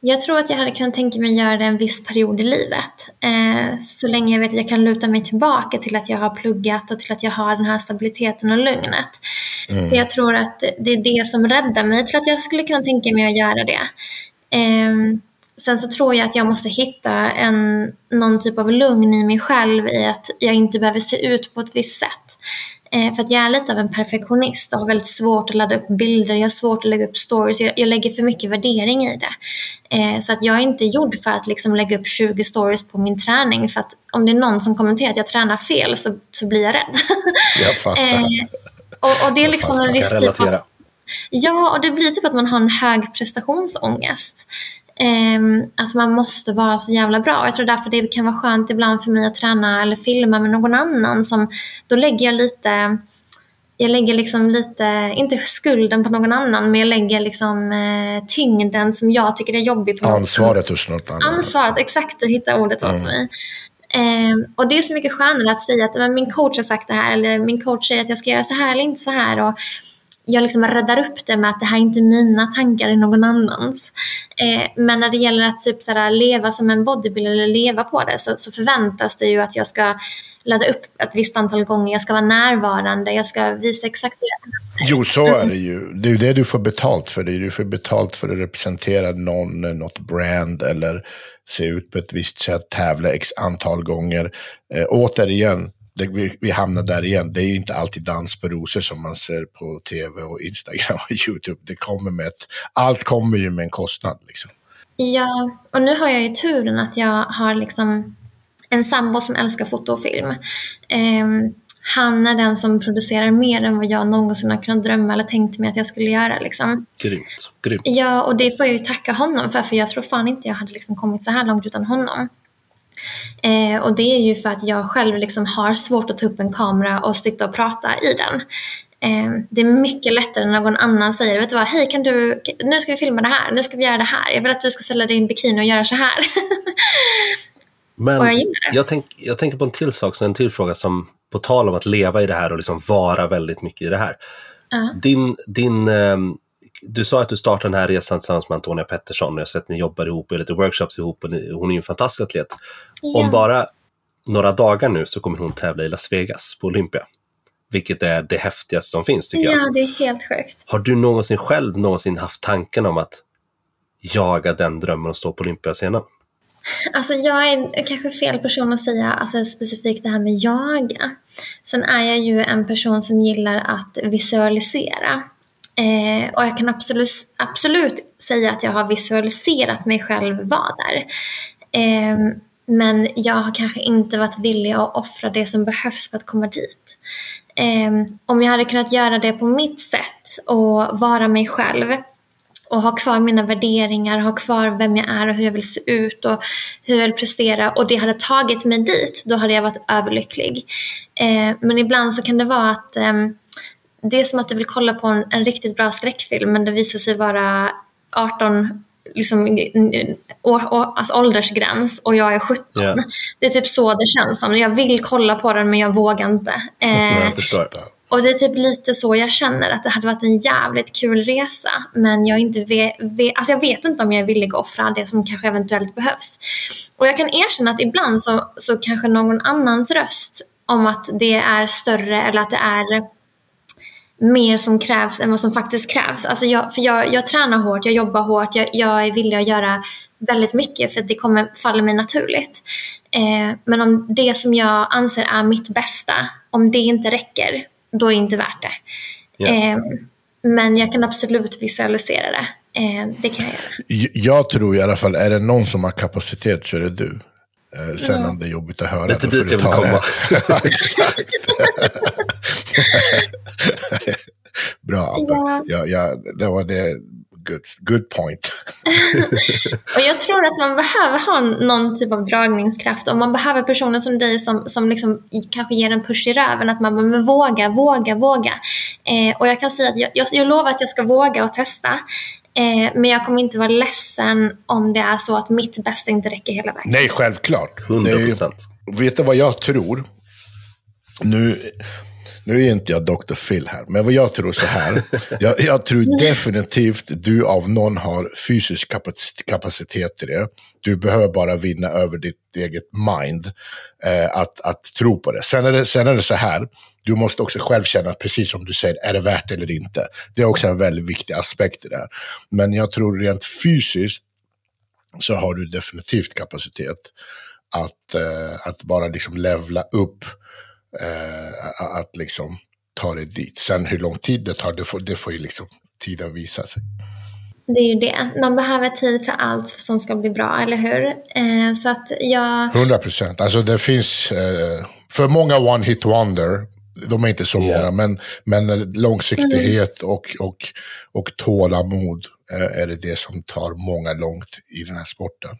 Jag tror att jag hade kunnat tänka mig att göra det en viss period i livet. Eh, så länge jag vet att jag kan luta mig tillbaka till att jag har pluggat och till att jag har den här stabiliteten och lugnet. Mm. Jag tror att det är det som räddar mig till att jag skulle kunna tänka mig att göra det. Eh, sen så tror jag att jag måste hitta en, någon typ av lugn i mig själv i att jag inte behöver se ut på ett visst sätt. Eh, för att jag är lite av en perfektionist och har väldigt svårt att ladda upp bilder, jag har svårt att lägga upp stories, jag, jag lägger för mycket värdering i det. Eh, så att jag är inte gjord för att liksom lägga upp 20 stories på min träning för att om det är någon som kommenterar att jag tränar fel så, så blir jag rädd. Jag fattar. eh, och, och, det är liksom en viss typ av, Ja, och det blir typ att man har en hög prestationsångest. Um, att man måste vara så jävla bra. Jag tror därför det kan vara skönt ibland för mig att träna eller filma med någon annan. Som, då lägger jag lite, jag lägger liksom lite, inte skulden på någon annan, men jag lägger liksom eh, tyngden som jag tycker är jobbig. På Ansvaret hos något annat. Ansvaret, exakt, du hittar ordet mm. åt mig. Um, och det är så mycket skönare att säga att min coach har sagt det här, eller min coach säger att jag ska göra så här eller inte så här. Och, jag liksom räddar upp det med att det här är inte mina tankar, det är någon annans. Eh, men när det gäller att typ såhär, leva som en bodybuilder eller leva på det så, så, förväntas det ju att jag ska ladda upp ett visst antal gånger, jag ska vara närvarande, jag ska visa exakt hur jag Jo, så är det ju. Det är ju det du får betalt för. Det. Du får betalt för att representera någon, något brand eller se ut på ett visst sätt, tävla x antal gånger. Eh, återigen, det, vi, vi hamnar där igen. Det är ju inte alltid dans på rosor som man ser på tv och Instagram och YouTube. Det kommer med ett, allt kommer ju med en kostnad. Liksom. Ja, och nu har jag ju turen att jag har liksom en sambo som älskar foto och film. Um, han är den som producerar mer än vad jag någonsin har kunnat drömma eller tänkt mig att jag skulle göra. Liksom. Grymt. Grymt. Ja, och det får jag ju tacka honom för, för jag tror fan inte jag hade liksom kommit så här långt utan honom. Eh, och det är ju för att jag själv liksom har svårt att ta upp en kamera och sitta och prata i den. Eh, det är mycket lättare när någon annan säger, vet du vad, hej kan du, nu ska vi filma det här, nu ska vi göra det här, jag vill att du ska ställa en bikini och göra så här. Men jag, jag, tänk, jag tänker på en till sak, en till fråga som, på tal om att leva i det här och liksom vara väldigt mycket i det här. Uh. Din, din um, du sa att du startade den här resan tillsammans med Antonia Pettersson. Jag har sett att ni jobbar ihop och lite workshops ihop. Och ni, hon är ju en fantastisk atlet. Ja. Om bara några dagar nu så kommer hon tävla i Las Vegas på Olympia. Vilket är det häftigaste som finns tycker ja, jag. Ja, det är helt sjukt. Har du någonsin själv någonsin haft tanken om att jaga den drömmen och stå på Olympiascenen? Alltså jag är kanske fel person att säga alltså specifikt det här med jaga. Sen är jag ju en person som gillar att visualisera. Eh, och jag kan absolut, absolut säga att jag har visualiserat mig själv vara där. Eh, men jag har kanske inte varit villig att offra det som behövs för att komma dit. Eh, om jag hade kunnat göra det på mitt sätt och vara mig själv och ha kvar mina värderingar, ha kvar vem jag är och hur jag vill se ut och hur jag vill prestera och det hade tagit mig dit, då hade jag varit överlycklig. Eh, men ibland så kan det vara att ehm, det är som att du vill kolla på en, en riktigt bra skräckfilm men det visar sig vara 18 liksom, å, å, alltså åldersgräns och jag är 17. Yeah. Det är typ så det känns som. Jag vill kolla på den men jag vågar inte. Eh, jag förstår. Och det är typ lite så jag känner att det hade varit en jävligt kul resa. Men jag, inte vet, vet, alltså jag vet inte om jag är villig att offra det som kanske eventuellt behövs. Och jag kan erkänna att ibland så, så kanske någon annans röst om att det är större eller att det är mer som krävs än vad som faktiskt krävs. Alltså jag, för jag, jag tränar hårt, jag jobbar hårt, jag, jag är villig att göra väldigt mycket för att det kommer falla mig naturligt. Eh, men om det som jag anser är mitt bästa, om det inte räcker, då är det inte värt det. Yeah. Eh, men jag kan absolut visualisera det. Eh, det kan jag göra. Jag tror i alla fall, är det någon som har kapacitet så är det du. Eh, sen Ja. om det är jobbigt att höra. Lite dit jag vill komma. det. Ja, Exakt. Bra, Abbe. Ja. Ja, ja, det var det. Good, good point. Och jag tror att man behöver ha någon typ av dragningskraft och man behöver personer som dig som, som liksom kanske ger en push i röven. Att man bara, men våga, våga, våga. Eh, och jag kan säga att jag, jag, jag lovar att jag ska våga och testa. Eh, men jag kommer inte vara ledsen om det är så att mitt bästa inte räcker hela vägen. Nej, självklart. 100 Det är ju- procent. Vet du vad jag tror? Nu, nu är inte jag Dr. Phil här, men vad jag tror så här. jag, jag tror definitivt du av någon har fysisk kapacitet, till det. Du behöver bara vinna över ditt eget mind. Eh, att, att tro på det. Sen är det. sen är det så här. Du måste också själv känna, precis som du säger, är det värt eller inte? Det är också en väldigt viktig aspekt i det här. Men jag tror rent fysiskt så har du definitivt kapacitet att, eh, att bara liksom levla upp, eh, att liksom ta dig dit. Sen hur lång tid det tar, det får, det får ju liksom tiden visa sig. Det är ju det. Man behöver tid för allt som ska bli bra, eller hur? Eh, så att jag... 100 procent. Alltså det finns, eh, för många one hit wonder, de är inte så många, men, men långsiktighet och, och, och tålamod eh, är det det som tar många långt i den här sporten.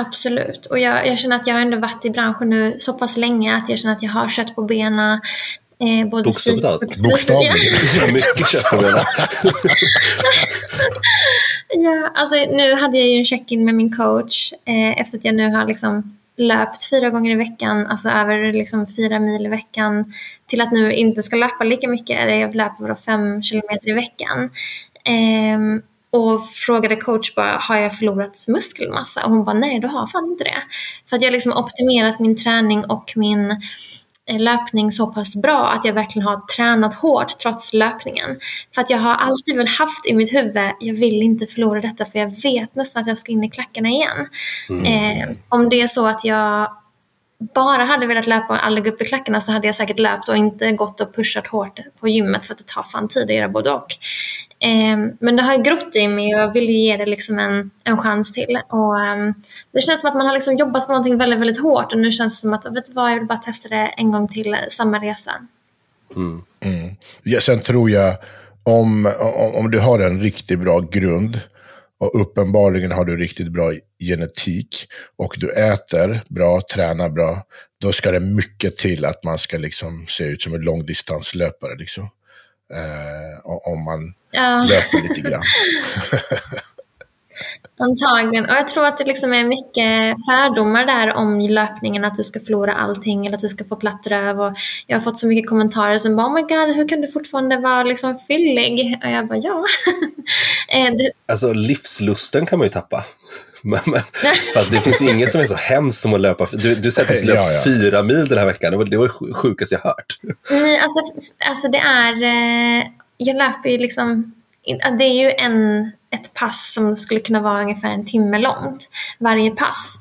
Absolut. Och jag, jag känner att jag har ändå varit i branschen nu så pass länge att jag känner att jag har kött på benen. Eh, både Bokstavligt Bokstavligen. Mycket kött på benen. Ja, alltså nu hade jag ju en check-in med min coach eh, efter att jag nu har liksom löpt fyra gånger i veckan, alltså över liksom fyra mil i veckan, till att nu inte ska löpa lika mycket. eller Jag löper fem kilometer i veckan. Ehm, och frågade coach bara, har jag förlorat muskelmassa? Och hon bara, nej du har fan inte det. För att jag har liksom optimerat min träning och min eh, löpning så pass bra att jag verkligen har tränat hårt trots löpningen. För att jag har alltid väl haft i mitt huvud, jag vill inte förlora detta för jag vet nästan att jag ska in i klackarna igen. Eh, om det är så att jag bara hade velat löpa och aldrig gå upp i klackarna så hade jag säkert löpt och inte gått och pushat hårt på gymmet för att det tar fan tid att göra både och. Eh, men det har ju grott i mig och jag vill ge det liksom en, en chans till. Och, ehm, det känns som att man har liksom jobbat på någonting väldigt, väldigt hårt och nu känns det som att, vet du vad, jag vill bara testa det en gång till, samma resa. Ja, sen tror jag, om, om, om du har en riktigt bra grund och uppenbarligen har du riktigt bra genetik och du äter bra, tränar bra, då ska det mycket till att man ska liksom se ut som en långdistanslöpare. Liksom. Eh, om man Ja. löper lite grann. Antagligen. Och jag tror att det liksom är mycket fördomar där om löpningen, att du ska förlora allting eller att du ska få platt röv. Och jag har fått så mycket kommentarer som bara oh my god, hur kan du fortfarande vara liksom fyllig? Och jag bara ja. Eh, det- Alltså livslusten kan man ju tappa. Men, men, för att det finns ju inget som är så hemskt som att löpa. Du, du säger att du löpa Ja, ja. fyra mil den här veckan. Det var det var det sjukaste jag hört. Nej, alltså, alltså det är... Eh, jag löper ju liksom... Det är ju en, ett pass som skulle kunna vara ungefär en timme långt. Varje pass.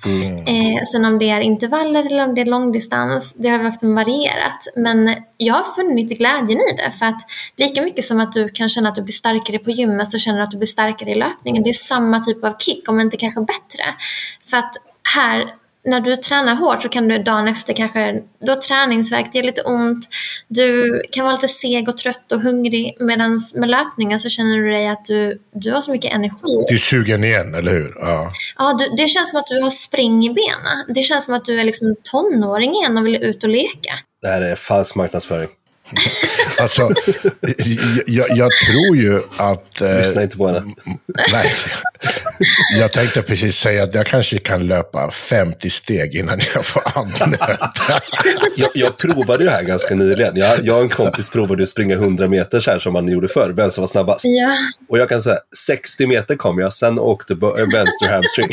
Eh, sen om det är intervaller eller om det är långdistans, det har liksom varierat. Men jag har funnit glädjen i det. För att lika mycket som att du kan känna att du blir starkare på gymmet så känner du att du blir starkare i löpningen. Det är samma typ av kick, om inte kanske bättre. För att här när du tränar hårt så kan du dagen efter kanske, du har träningsvärk, det är lite ont, du kan vara lite seg och trött och hungrig. Medan med löpningen så känner du dig att du, du har så mycket energi. Du är sugen igen, eller hur? Ja. Ja, du, det känns som att du har spring i benen. Det känns som att du är liksom tonåring igen och vill ut och leka. Det här är falsk marknadsföring. Alltså, jag, jag tror ju att... eh, Lyssna inte på henne. Nej. Jag tänkte precis säga att jag kanske kan löpa 50 steg innan jag får andnöd. Jag, jag provade det här ganska nyligen. Jag, jag och en kompis provade att springa 100 meter så här som man gjorde förr. Vem som var snabbast. Ja, Och jag kan säga, 60 meter kom jag, sen åkte vänster hamstring.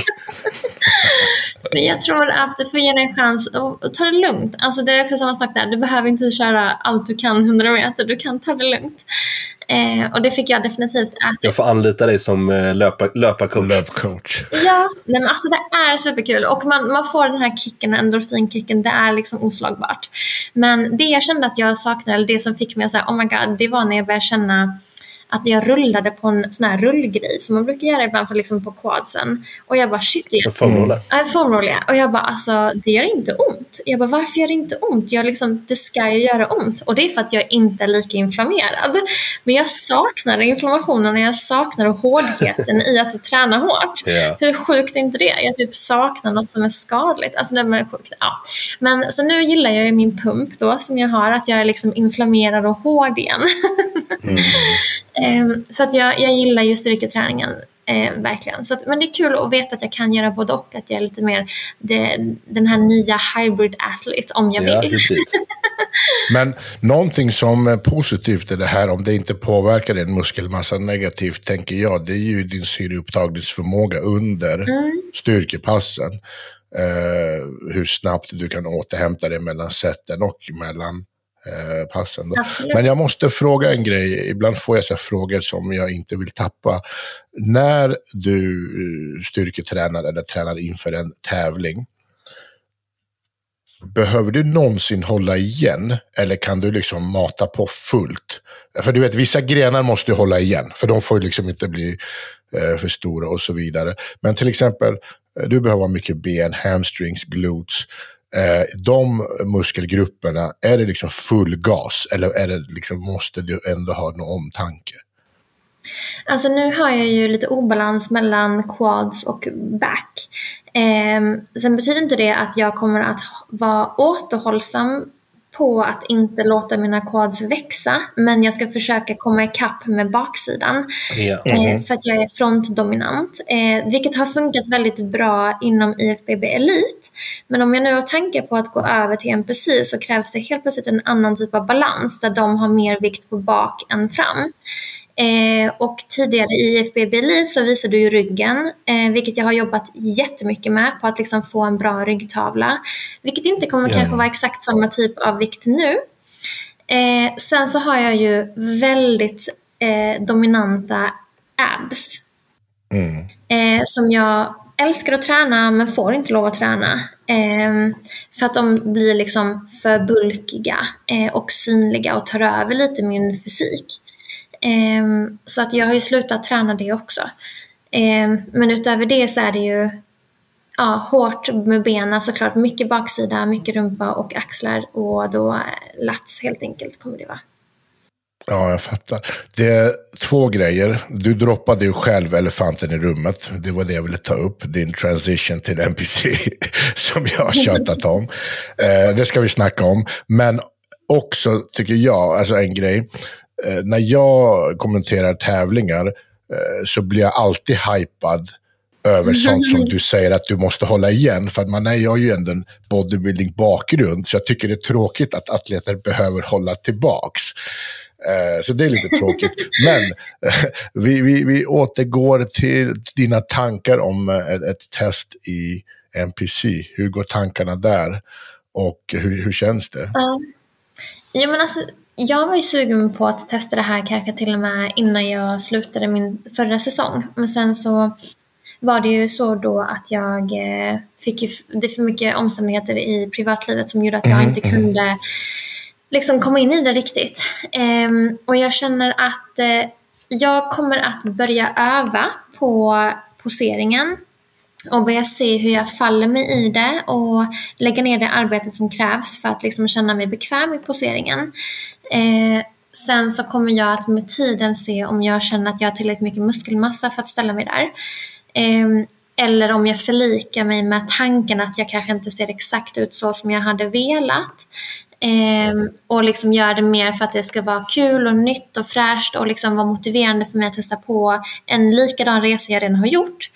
Men jag tror att du får ge dig en chans och, ta det lugnt. Alltså det är också samma sak där, du behöver inte köra allt du kan 100 meter, du kan ta det lugnt. Eh, och det fick jag definitivt att Jag får anlita dig som eh, löpa, löparcoach. Löpcoach. Ja, nej men alltså det är superkul och man, man får den här kicken, endorfinkicken, det är liksom oslagbart. Men det jag kände att jag saknade, eller det som fick mig att säga oh my god, det var när jag började känna att jag rullade på en sån här rullgrej som man brukar göra ibland för liksom på quadsen. Och jag bara shit. En foamroller. Ja, en foamroll ja. Och jag bara alltså det gör inte ont. Jag bara varför gör det inte ont? Jag liksom, det ska ju göra ont. Och det är för att jag inte är lika inflammerad. Men jag saknar inflammationen och jag saknar hårdheten i att träna hårt. Ja. Hur sjukt är inte det? Jag typ saknar något som är skadligt. Alltså det är sjukt. Ja. Men så nu gillar jag ju min pump då som jag har. Att jag är liksom inflammerad och hård igen. Ehm, så att jag, jag gillar ju styrketräningen. Eh, verkligen. Så att, men det är kul att veta att jag kan göra både och. Att jag är lite mer det, den här nya hybrid athlete om jag Ja, vill. hybrid. Men någonting som är positivt i det här, om det inte påverkar din muskelmassa negativt, tänker jag, det är ju din syreupptagningsförmåga under Mm. styrkepassen. Eh, hur snabbt du kan återhämta dig mellan sätten och mellan eh, passen. Men jag måste fråga en grej, ibland får jag så frågor som jag inte vill tappa. När du eh, styrketränar eller tränar inför en tävling, Behöver du någonsin hålla igen eller kan du liksom mata på fullt? För du vet, vissa grenar måste du hålla igen, för de får liksom inte bli eh, för stora och så vidare. Men till exempel, eh, du behöver ha mycket ben, hamstrings, glutes. Eh, de muskelgrupperna, är det liksom full gas eller är det liksom, måste du ändå ha någon omtanke? Alltså nu har jag ju lite obalans mellan quads och back. Eh, sen betyder inte det att jag kommer att vara återhållsam på att inte låta mina quads växa. Men jag ska försöka komma ikapp med baksidan. Ja. Eh, för att jag är frontdominant. Eh, vilket har funkat väldigt bra inom IFBB Elite. Men om jag nu har tankar på att gå över till NPC så krävs det helt plötsligt en annan typ av balans där de har mer vikt på bak än fram. Eh, och tidigare i IFBB Elite så visade ju ryggen, eh, vilket jag har jobbat jättemycket med på att liksom få en bra ryggtavla. Vilket inte kommer kanske vara exakt samma typ av vikt nu. Eh, sen så har jag ju väldigt eh, dominanta abs. Eh, som jag älskar att träna men får inte lov att träna. Eh, för att de blir liksom för bulkiga eh, och synliga och tar över lite min fysik. Ehm, så att jag har ju slutat träna det också. Ehm, men utöver det så är det ju ja, hårt med benen såklart. Mycket baksida, mycket rumpa och axlar och då eh, lats helt enkelt kommer det vara. Ja, jag fattar. Det är två grejer. Du droppade ju själv elefanten i rummet. Det var det jag ville ta upp. Din transition till NPC som jag har tjatat om. Eh, det ska vi snacka om. Men också, tycker jag, alltså en grej. Eh, när jag kommenterar tävlingar eh, så blir jag alltid hypad över sånt som du säger att du måste hålla igen. För man är jag har ju ändå en bodybuilding-bakgrund, så jag tycker det är tråkigt att atleter behöver hålla tillbaks. Eh, Så det är lite tråkigt. Men eh, vi, vi, vi återgår till dina tankar om eh, ett, ett test i NPC. Hur går tankarna där? Och hur, hur känns det? Ja. Jo, men alltså, jag var ju sugen på att testa det här kanske till och med innan jag slutade min förra säsong. Men sen så var det ju så då att jag eh, fick ju, det är för mycket omständigheter i privatlivet som gjorde att jag inte kunde liksom komma in i det riktigt. Ehm, och jag känner att eh, jag kommer att börja öva på poseringen och börja se hur jag faller mig i det och lägga ner det arbetet som krävs för att liksom känna mig bekväm i poseringen. Eh, sen så kommer jag att med tiden se om jag känner att jag har tillräckligt mycket muskelmassa för att ställa mig där. Eh, eller om jag förlikar mig med tanken att jag kanske inte ser exakt ut så som jag hade velat. Ehm, och liksom gör det mer för att det ska vara kul och nytt och fräscht och liksom vara motiverande för mig att testa på en likadan resa jag redan har gjort.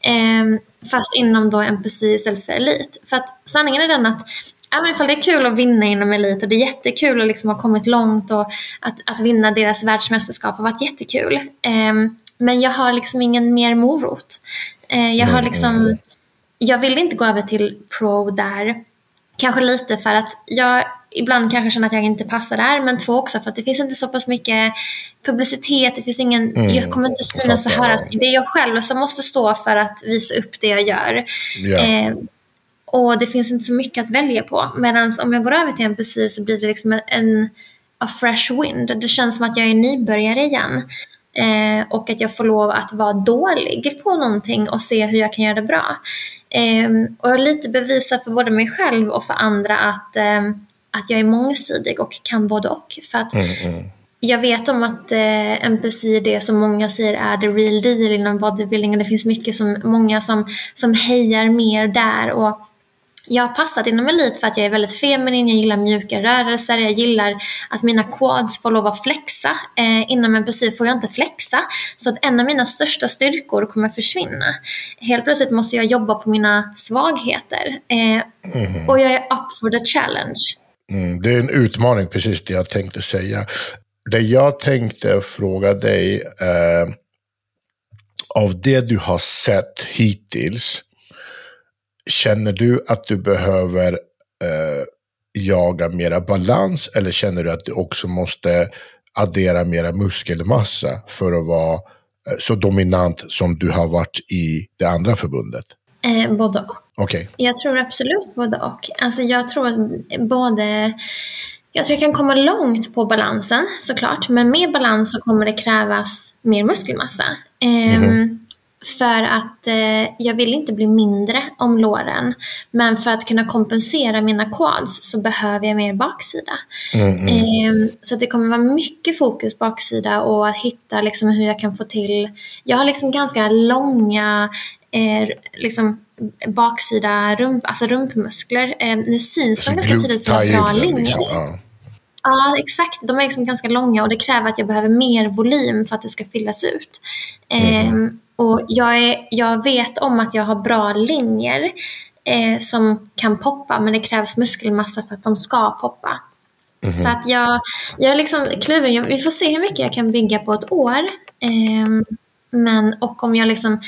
Ehm, fast inom då NPC istället för elit. För att sanningen är den att Ja, men ifall det är kul att vinna inom elit och det är jättekul att liksom ha kommit långt och att, att vinna deras världsmästerskap har varit jättekul. Ehm, men jag har liksom ingen mer morot. Eh, jag har liksom, jag vill inte gå över till pro där. Kanske lite för att jag ibland kanske känner att jag inte passar där, men två också för att det finns inte så pass mycket publicitet, det finns ingen, jag kommer inte synas och höras. Det är jag själv som måste stå för att visa upp det jag gör. Ja. Eh, och det finns inte så mycket att välja på. Medan om jag går över till NPC så blir det liksom en a fresh wind. Det känns som att jag är nybörjare igen. Eh, och att jag får lov att vara dålig på någonting och se hur jag kan göra det bra. Eh, och lite bevisa för både mig själv och för andra att, eh, att jag är mångsidig och kan både och. För att mm, mm. Jag vet om att eh, NPC är det som många säger är the real deal inom bodybuilding och det finns mycket som många som, som hejar mer där. Och jag har passat inom elit för att jag är väldigt feminin, jag gillar mjuka rörelser, jag gillar att mina quads får lov att flexa. Eh, inom NPC får jag inte flexa, så att en av mina största styrkor kommer försvinna. Helt plötsligt måste jag jobba på mina svagheter. Eh, mm. Och jag är up for the challenge. Mm, det är en utmaning, precis det jag tänkte säga. Det jag tänkte fråga dig, eh, av det du har sett hittills, känner du att du behöver eh, jaga mera balans eller känner du att du också måste addera mera muskelmassa för att vara eh, så dominant som du har varit i det andra förbundet? Eh, både och. Okay. Jag tror absolut både och. Alltså jag tror att både jag tror jag kan komma långt på balansen såklart, men med balans så kommer det krävas mer muskelmassa. Mm -hmm. För att eh, jag vill inte bli mindre om låren. Men för att kunna kompensera mina quads så behöver jag mer baksida. Mm, mm. Eh, så det kommer vara mycket fokus baksida och att hitta liksom, hur jag kan få till... Jag har liksom ganska långa eh, liksom, baksida rump, alltså rumpmuskler. Eh, nu syns de ganska tydligt för bra linjer. Liksom, ja. Ja, exakt. De är liksom ganska långa och det kräver att jag behöver mer volym för att det ska fyllas ut. Mm. Eh, och jag, är, jag vet om att jag har bra linjer eh, som kan poppa, men det krävs muskelmassa för att de ska poppa. Mm. Så att jag, jag är liksom kluven. Vi får se hur mycket jag kan bygga på ett år. Eh, men, och om jag liksom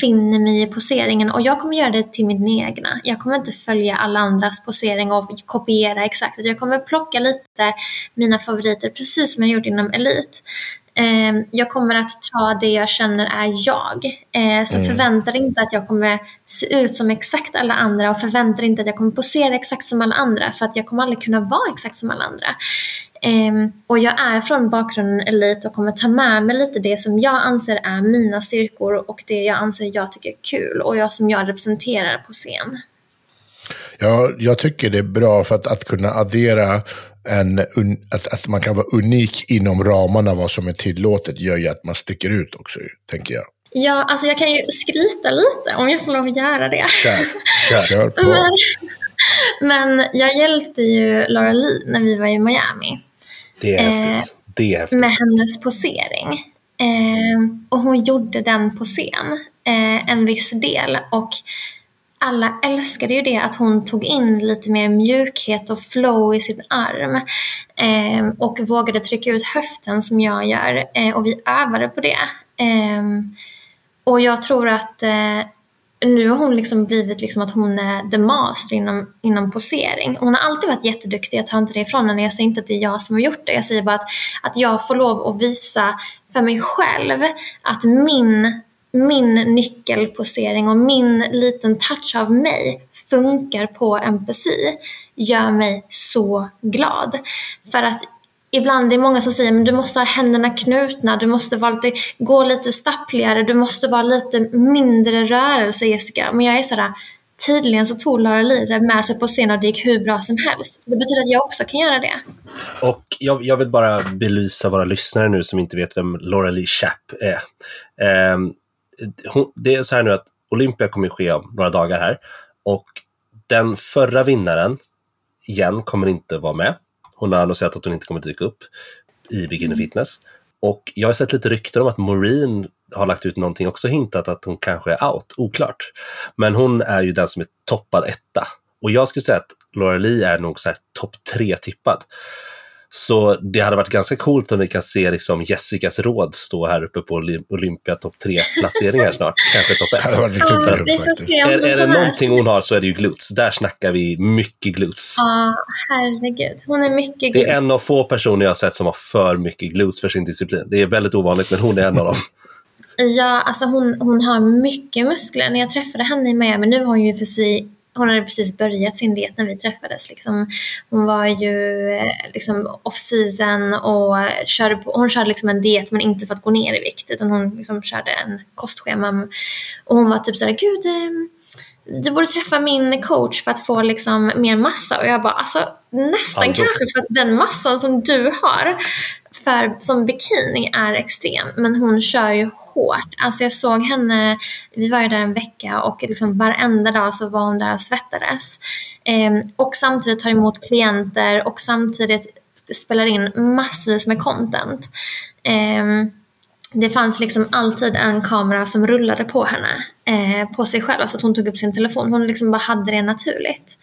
finner mig i poseringen. Och jag kommer göra det till min egna. Jag kommer inte följa alla andras posering och kopiera exakt. Jag kommer plocka lite mina favoriter, precis som jag gjort inom Elit. Ehm, jag kommer att ta det jag känner är jag. Eh, så mm. förvänta dig inte att jag kommer se ut som exakt alla andra och förvänta dig inte att jag kommer posera exakt som alla andra för att jag kommer aldrig kunna vara exakt som alla andra. Ehm, och jag är från bakgrunden elit och kommer ta med mig lite det som jag anser är mina styrkor och det jag anser jag tycker är kul och jag, som jag representerar på scen. Ja, jag tycker det är bra för att, att kunna addera en, att, att man kan vara unik inom ramarna vad som är tillåtet gör ju att man sticker ut också, tänker jag. Ja, alltså jag kan ju skryta lite om jag får lov att göra det. Kör, kör. kör på. Men, men jag hjälpte ju Laura Lee när vi var i Miami. Det är häftigt. Eh, det är häftigt. Med hennes posering. Eh, och hon gjorde den på scen, eh, en viss del. Och alla älskade ju det att hon tog in lite mer mjukhet och flow i sin arm. Eh, och vågade trycka ut höften som jag gör. Eh, och vi övade på det. Eh, och jag tror att eh, nu har hon liksom blivit liksom att hon är the master inom, inom posering. Hon har alltid varit jätteduktig, jag tar inte det ifrån henne. Jag säger inte att det är jag som har gjort det. Jag säger bara att, att jag får lov att visa för mig själv att min min nyckelposering och min liten touch av mig funkar på empati gör mig så glad. För att ibland det är många som säger men du måste ha händerna knutna, du måste vara lite, gå lite stappligare, du måste vara lite mindre rörelse Jessica. Men jag är sådär, tydligen så tog Lara Lee med sig på scen och det gick hur bra som helst. Det betyder att jag också kan göra det. Och jag, jag vill bara belysa våra lyssnare nu som inte vet vem Laura Lee Chapp är. Eh, hon, det är så här nu att Olympia kommer att ske om några dagar här och den förra vinnaren, igen, kommer inte vara med. Hon har annonserat att hon inte kommer dyka upp i Bikini mm. Fitness. Och jag har sett lite rykten om att Maureen har lagt ut någonting också hintat att hon kanske är out, oklart. Men hon är ju den som är toppad etta. Och jag skulle säga att Laura Lee är nog så här topp tre tippad. Så det hade varit ganska coolt om vi kan se liksom Jessicas råd stå här uppe på Olympia topp tre placeringar snart. Kanske topp ett. Ja, är, är det någonting hon har så är det ju glutes. Där snackar vi mycket glutes. Ja, herregud. Hon är mycket glutes. Det är en av få personer jag har sett som har för mycket glutes för sin disciplin. Det är väldigt ovanligt, men hon är en av dem. Ja, alltså hon, hon har mycket muskler. När jag träffade henne i Miami, nu har hon ju för sig hon hade precis börjat sin diet när vi träffades. Liksom. Hon var ju eh, liksom, off-season och körde på, hon körde liksom en diet men inte för att gå ner i vikt utan hon liksom körde en kostschema. Och hon var typ såhär, gud eh, du borde träffa min coach för att få liksom mer massa. Och jag bara, alltså nästan alltså. kanske för att den massan som du har för, som bikini är extrem. Men hon kör ju hårt. Alltså jag såg henne, vi var ju där en vecka och liksom varenda dag så var hon där och svettades. Eh, och samtidigt tar emot klienter och samtidigt spelar in massvis med content. Eh, det fanns liksom alltid en kamera som rullade på henne, eh, på sig själv, så att hon tog upp sin telefon. Hon liksom bara hade det naturligt.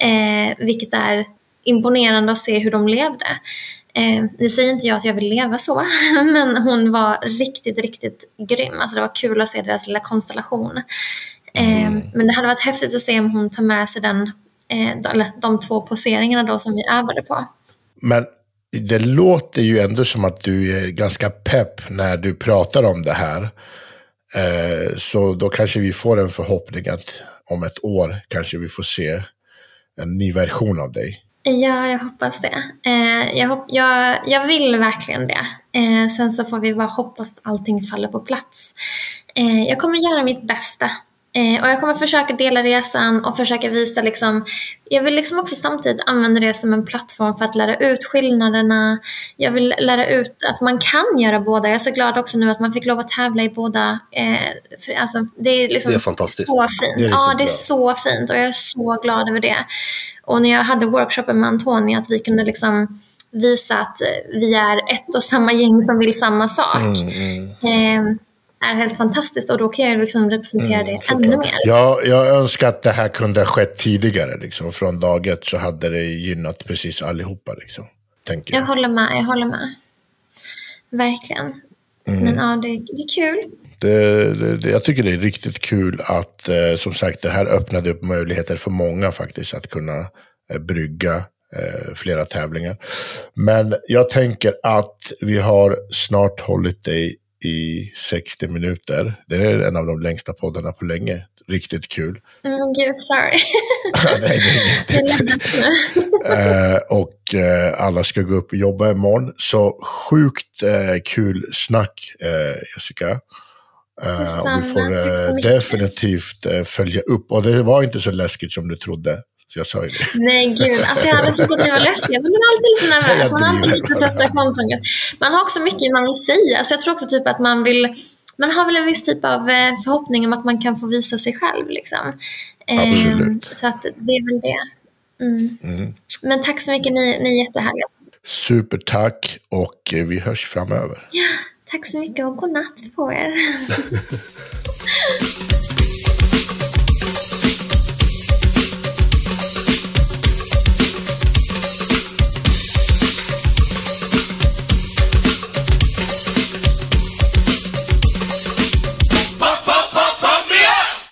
Eh, vilket är imponerande att se hur de levde. Eh, nu säger inte jag att jag vill leva så, men hon var riktigt, riktigt grym. Alltså det var kul att se deras lilla konstellation. Eh, mm. Men det hade varit häftigt att se om hon tar med sig den, eh, eller de två poseringarna då som vi övade på. Men det låter ju ändå som att du är ganska pepp när du pratar om det här. Eh, så då kanske vi får en förhoppning att om ett år kanske vi får se en ny version av dig. Ja, jag hoppas det. Eh, jag, jag, jag vill verkligen det. Eh, sen så får vi bara hoppas att allting faller på plats. Eh, jag kommer göra mitt bästa. Eh, och jag kommer försöka dela resan och försöka visa liksom, jag vill liksom också samtidigt använda det som en plattform för att lära ut skillnaderna. Jag vill lära ut att man kan göra båda. Jag är så glad också nu att man fick lov att tävla i båda. Eh, för, alltså, det är liksom det är fantastiskt. så fint. Det är ja, det är så fint och jag är så glad över det. Och när jag hade workshopen med Antonia, att vi kunde liksom visa att vi är ett och samma gäng som vill samma sak. Mm, mm. Eh, är helt fantastiskt och då kan jag liksom representera mm, det ännu mer. Jag, jag önskar att det här kunde ha skett tidigare. Liksom. Från dag ett så hade det gynnat precis allihopa. Liksom, tänker jag. jag håller med, jag håller med. Verkligen. Mm. Men ja, det, det är kul. Det, det, jag tycker det är riktigt kul att, eh, som sagt, det här öppnade upp möjligheter för många faktiskt att kunna eh, brygga eh, flera tävlingar. Men jag tänker att vi har snart hållit dig i 60 minuter. Det är en av de längsta poddarna på länge. Riktigt kul. Mm, gud, sorry. Nej, det är uh, och uh, alla ska gå upp och jobba imorgon. Så sjukt uh, kul snack, Jessica. Och vi får definitivt följa upp. Och det var inte så läskigt som du trodde. Så jag sa ju det. Nej, gud. Alltså, jag hade tyckt att ni var läskiga. Men man är alltid lite nervös. Man har alltid lite prestationsångest. Man har också mycket man vill säga. Så jag tror också typ att man vill... Man har väl en viss typ av eh, förhoppning om att man kan få visa sig själv. Liksom. Absolut. Ehm, så att det är väl det. Mm. Mm. Men tack så mycket, ni, ni är jättehärliga. Supertack och vi hörs framöver. Ja, tack så mycket och god natt på er.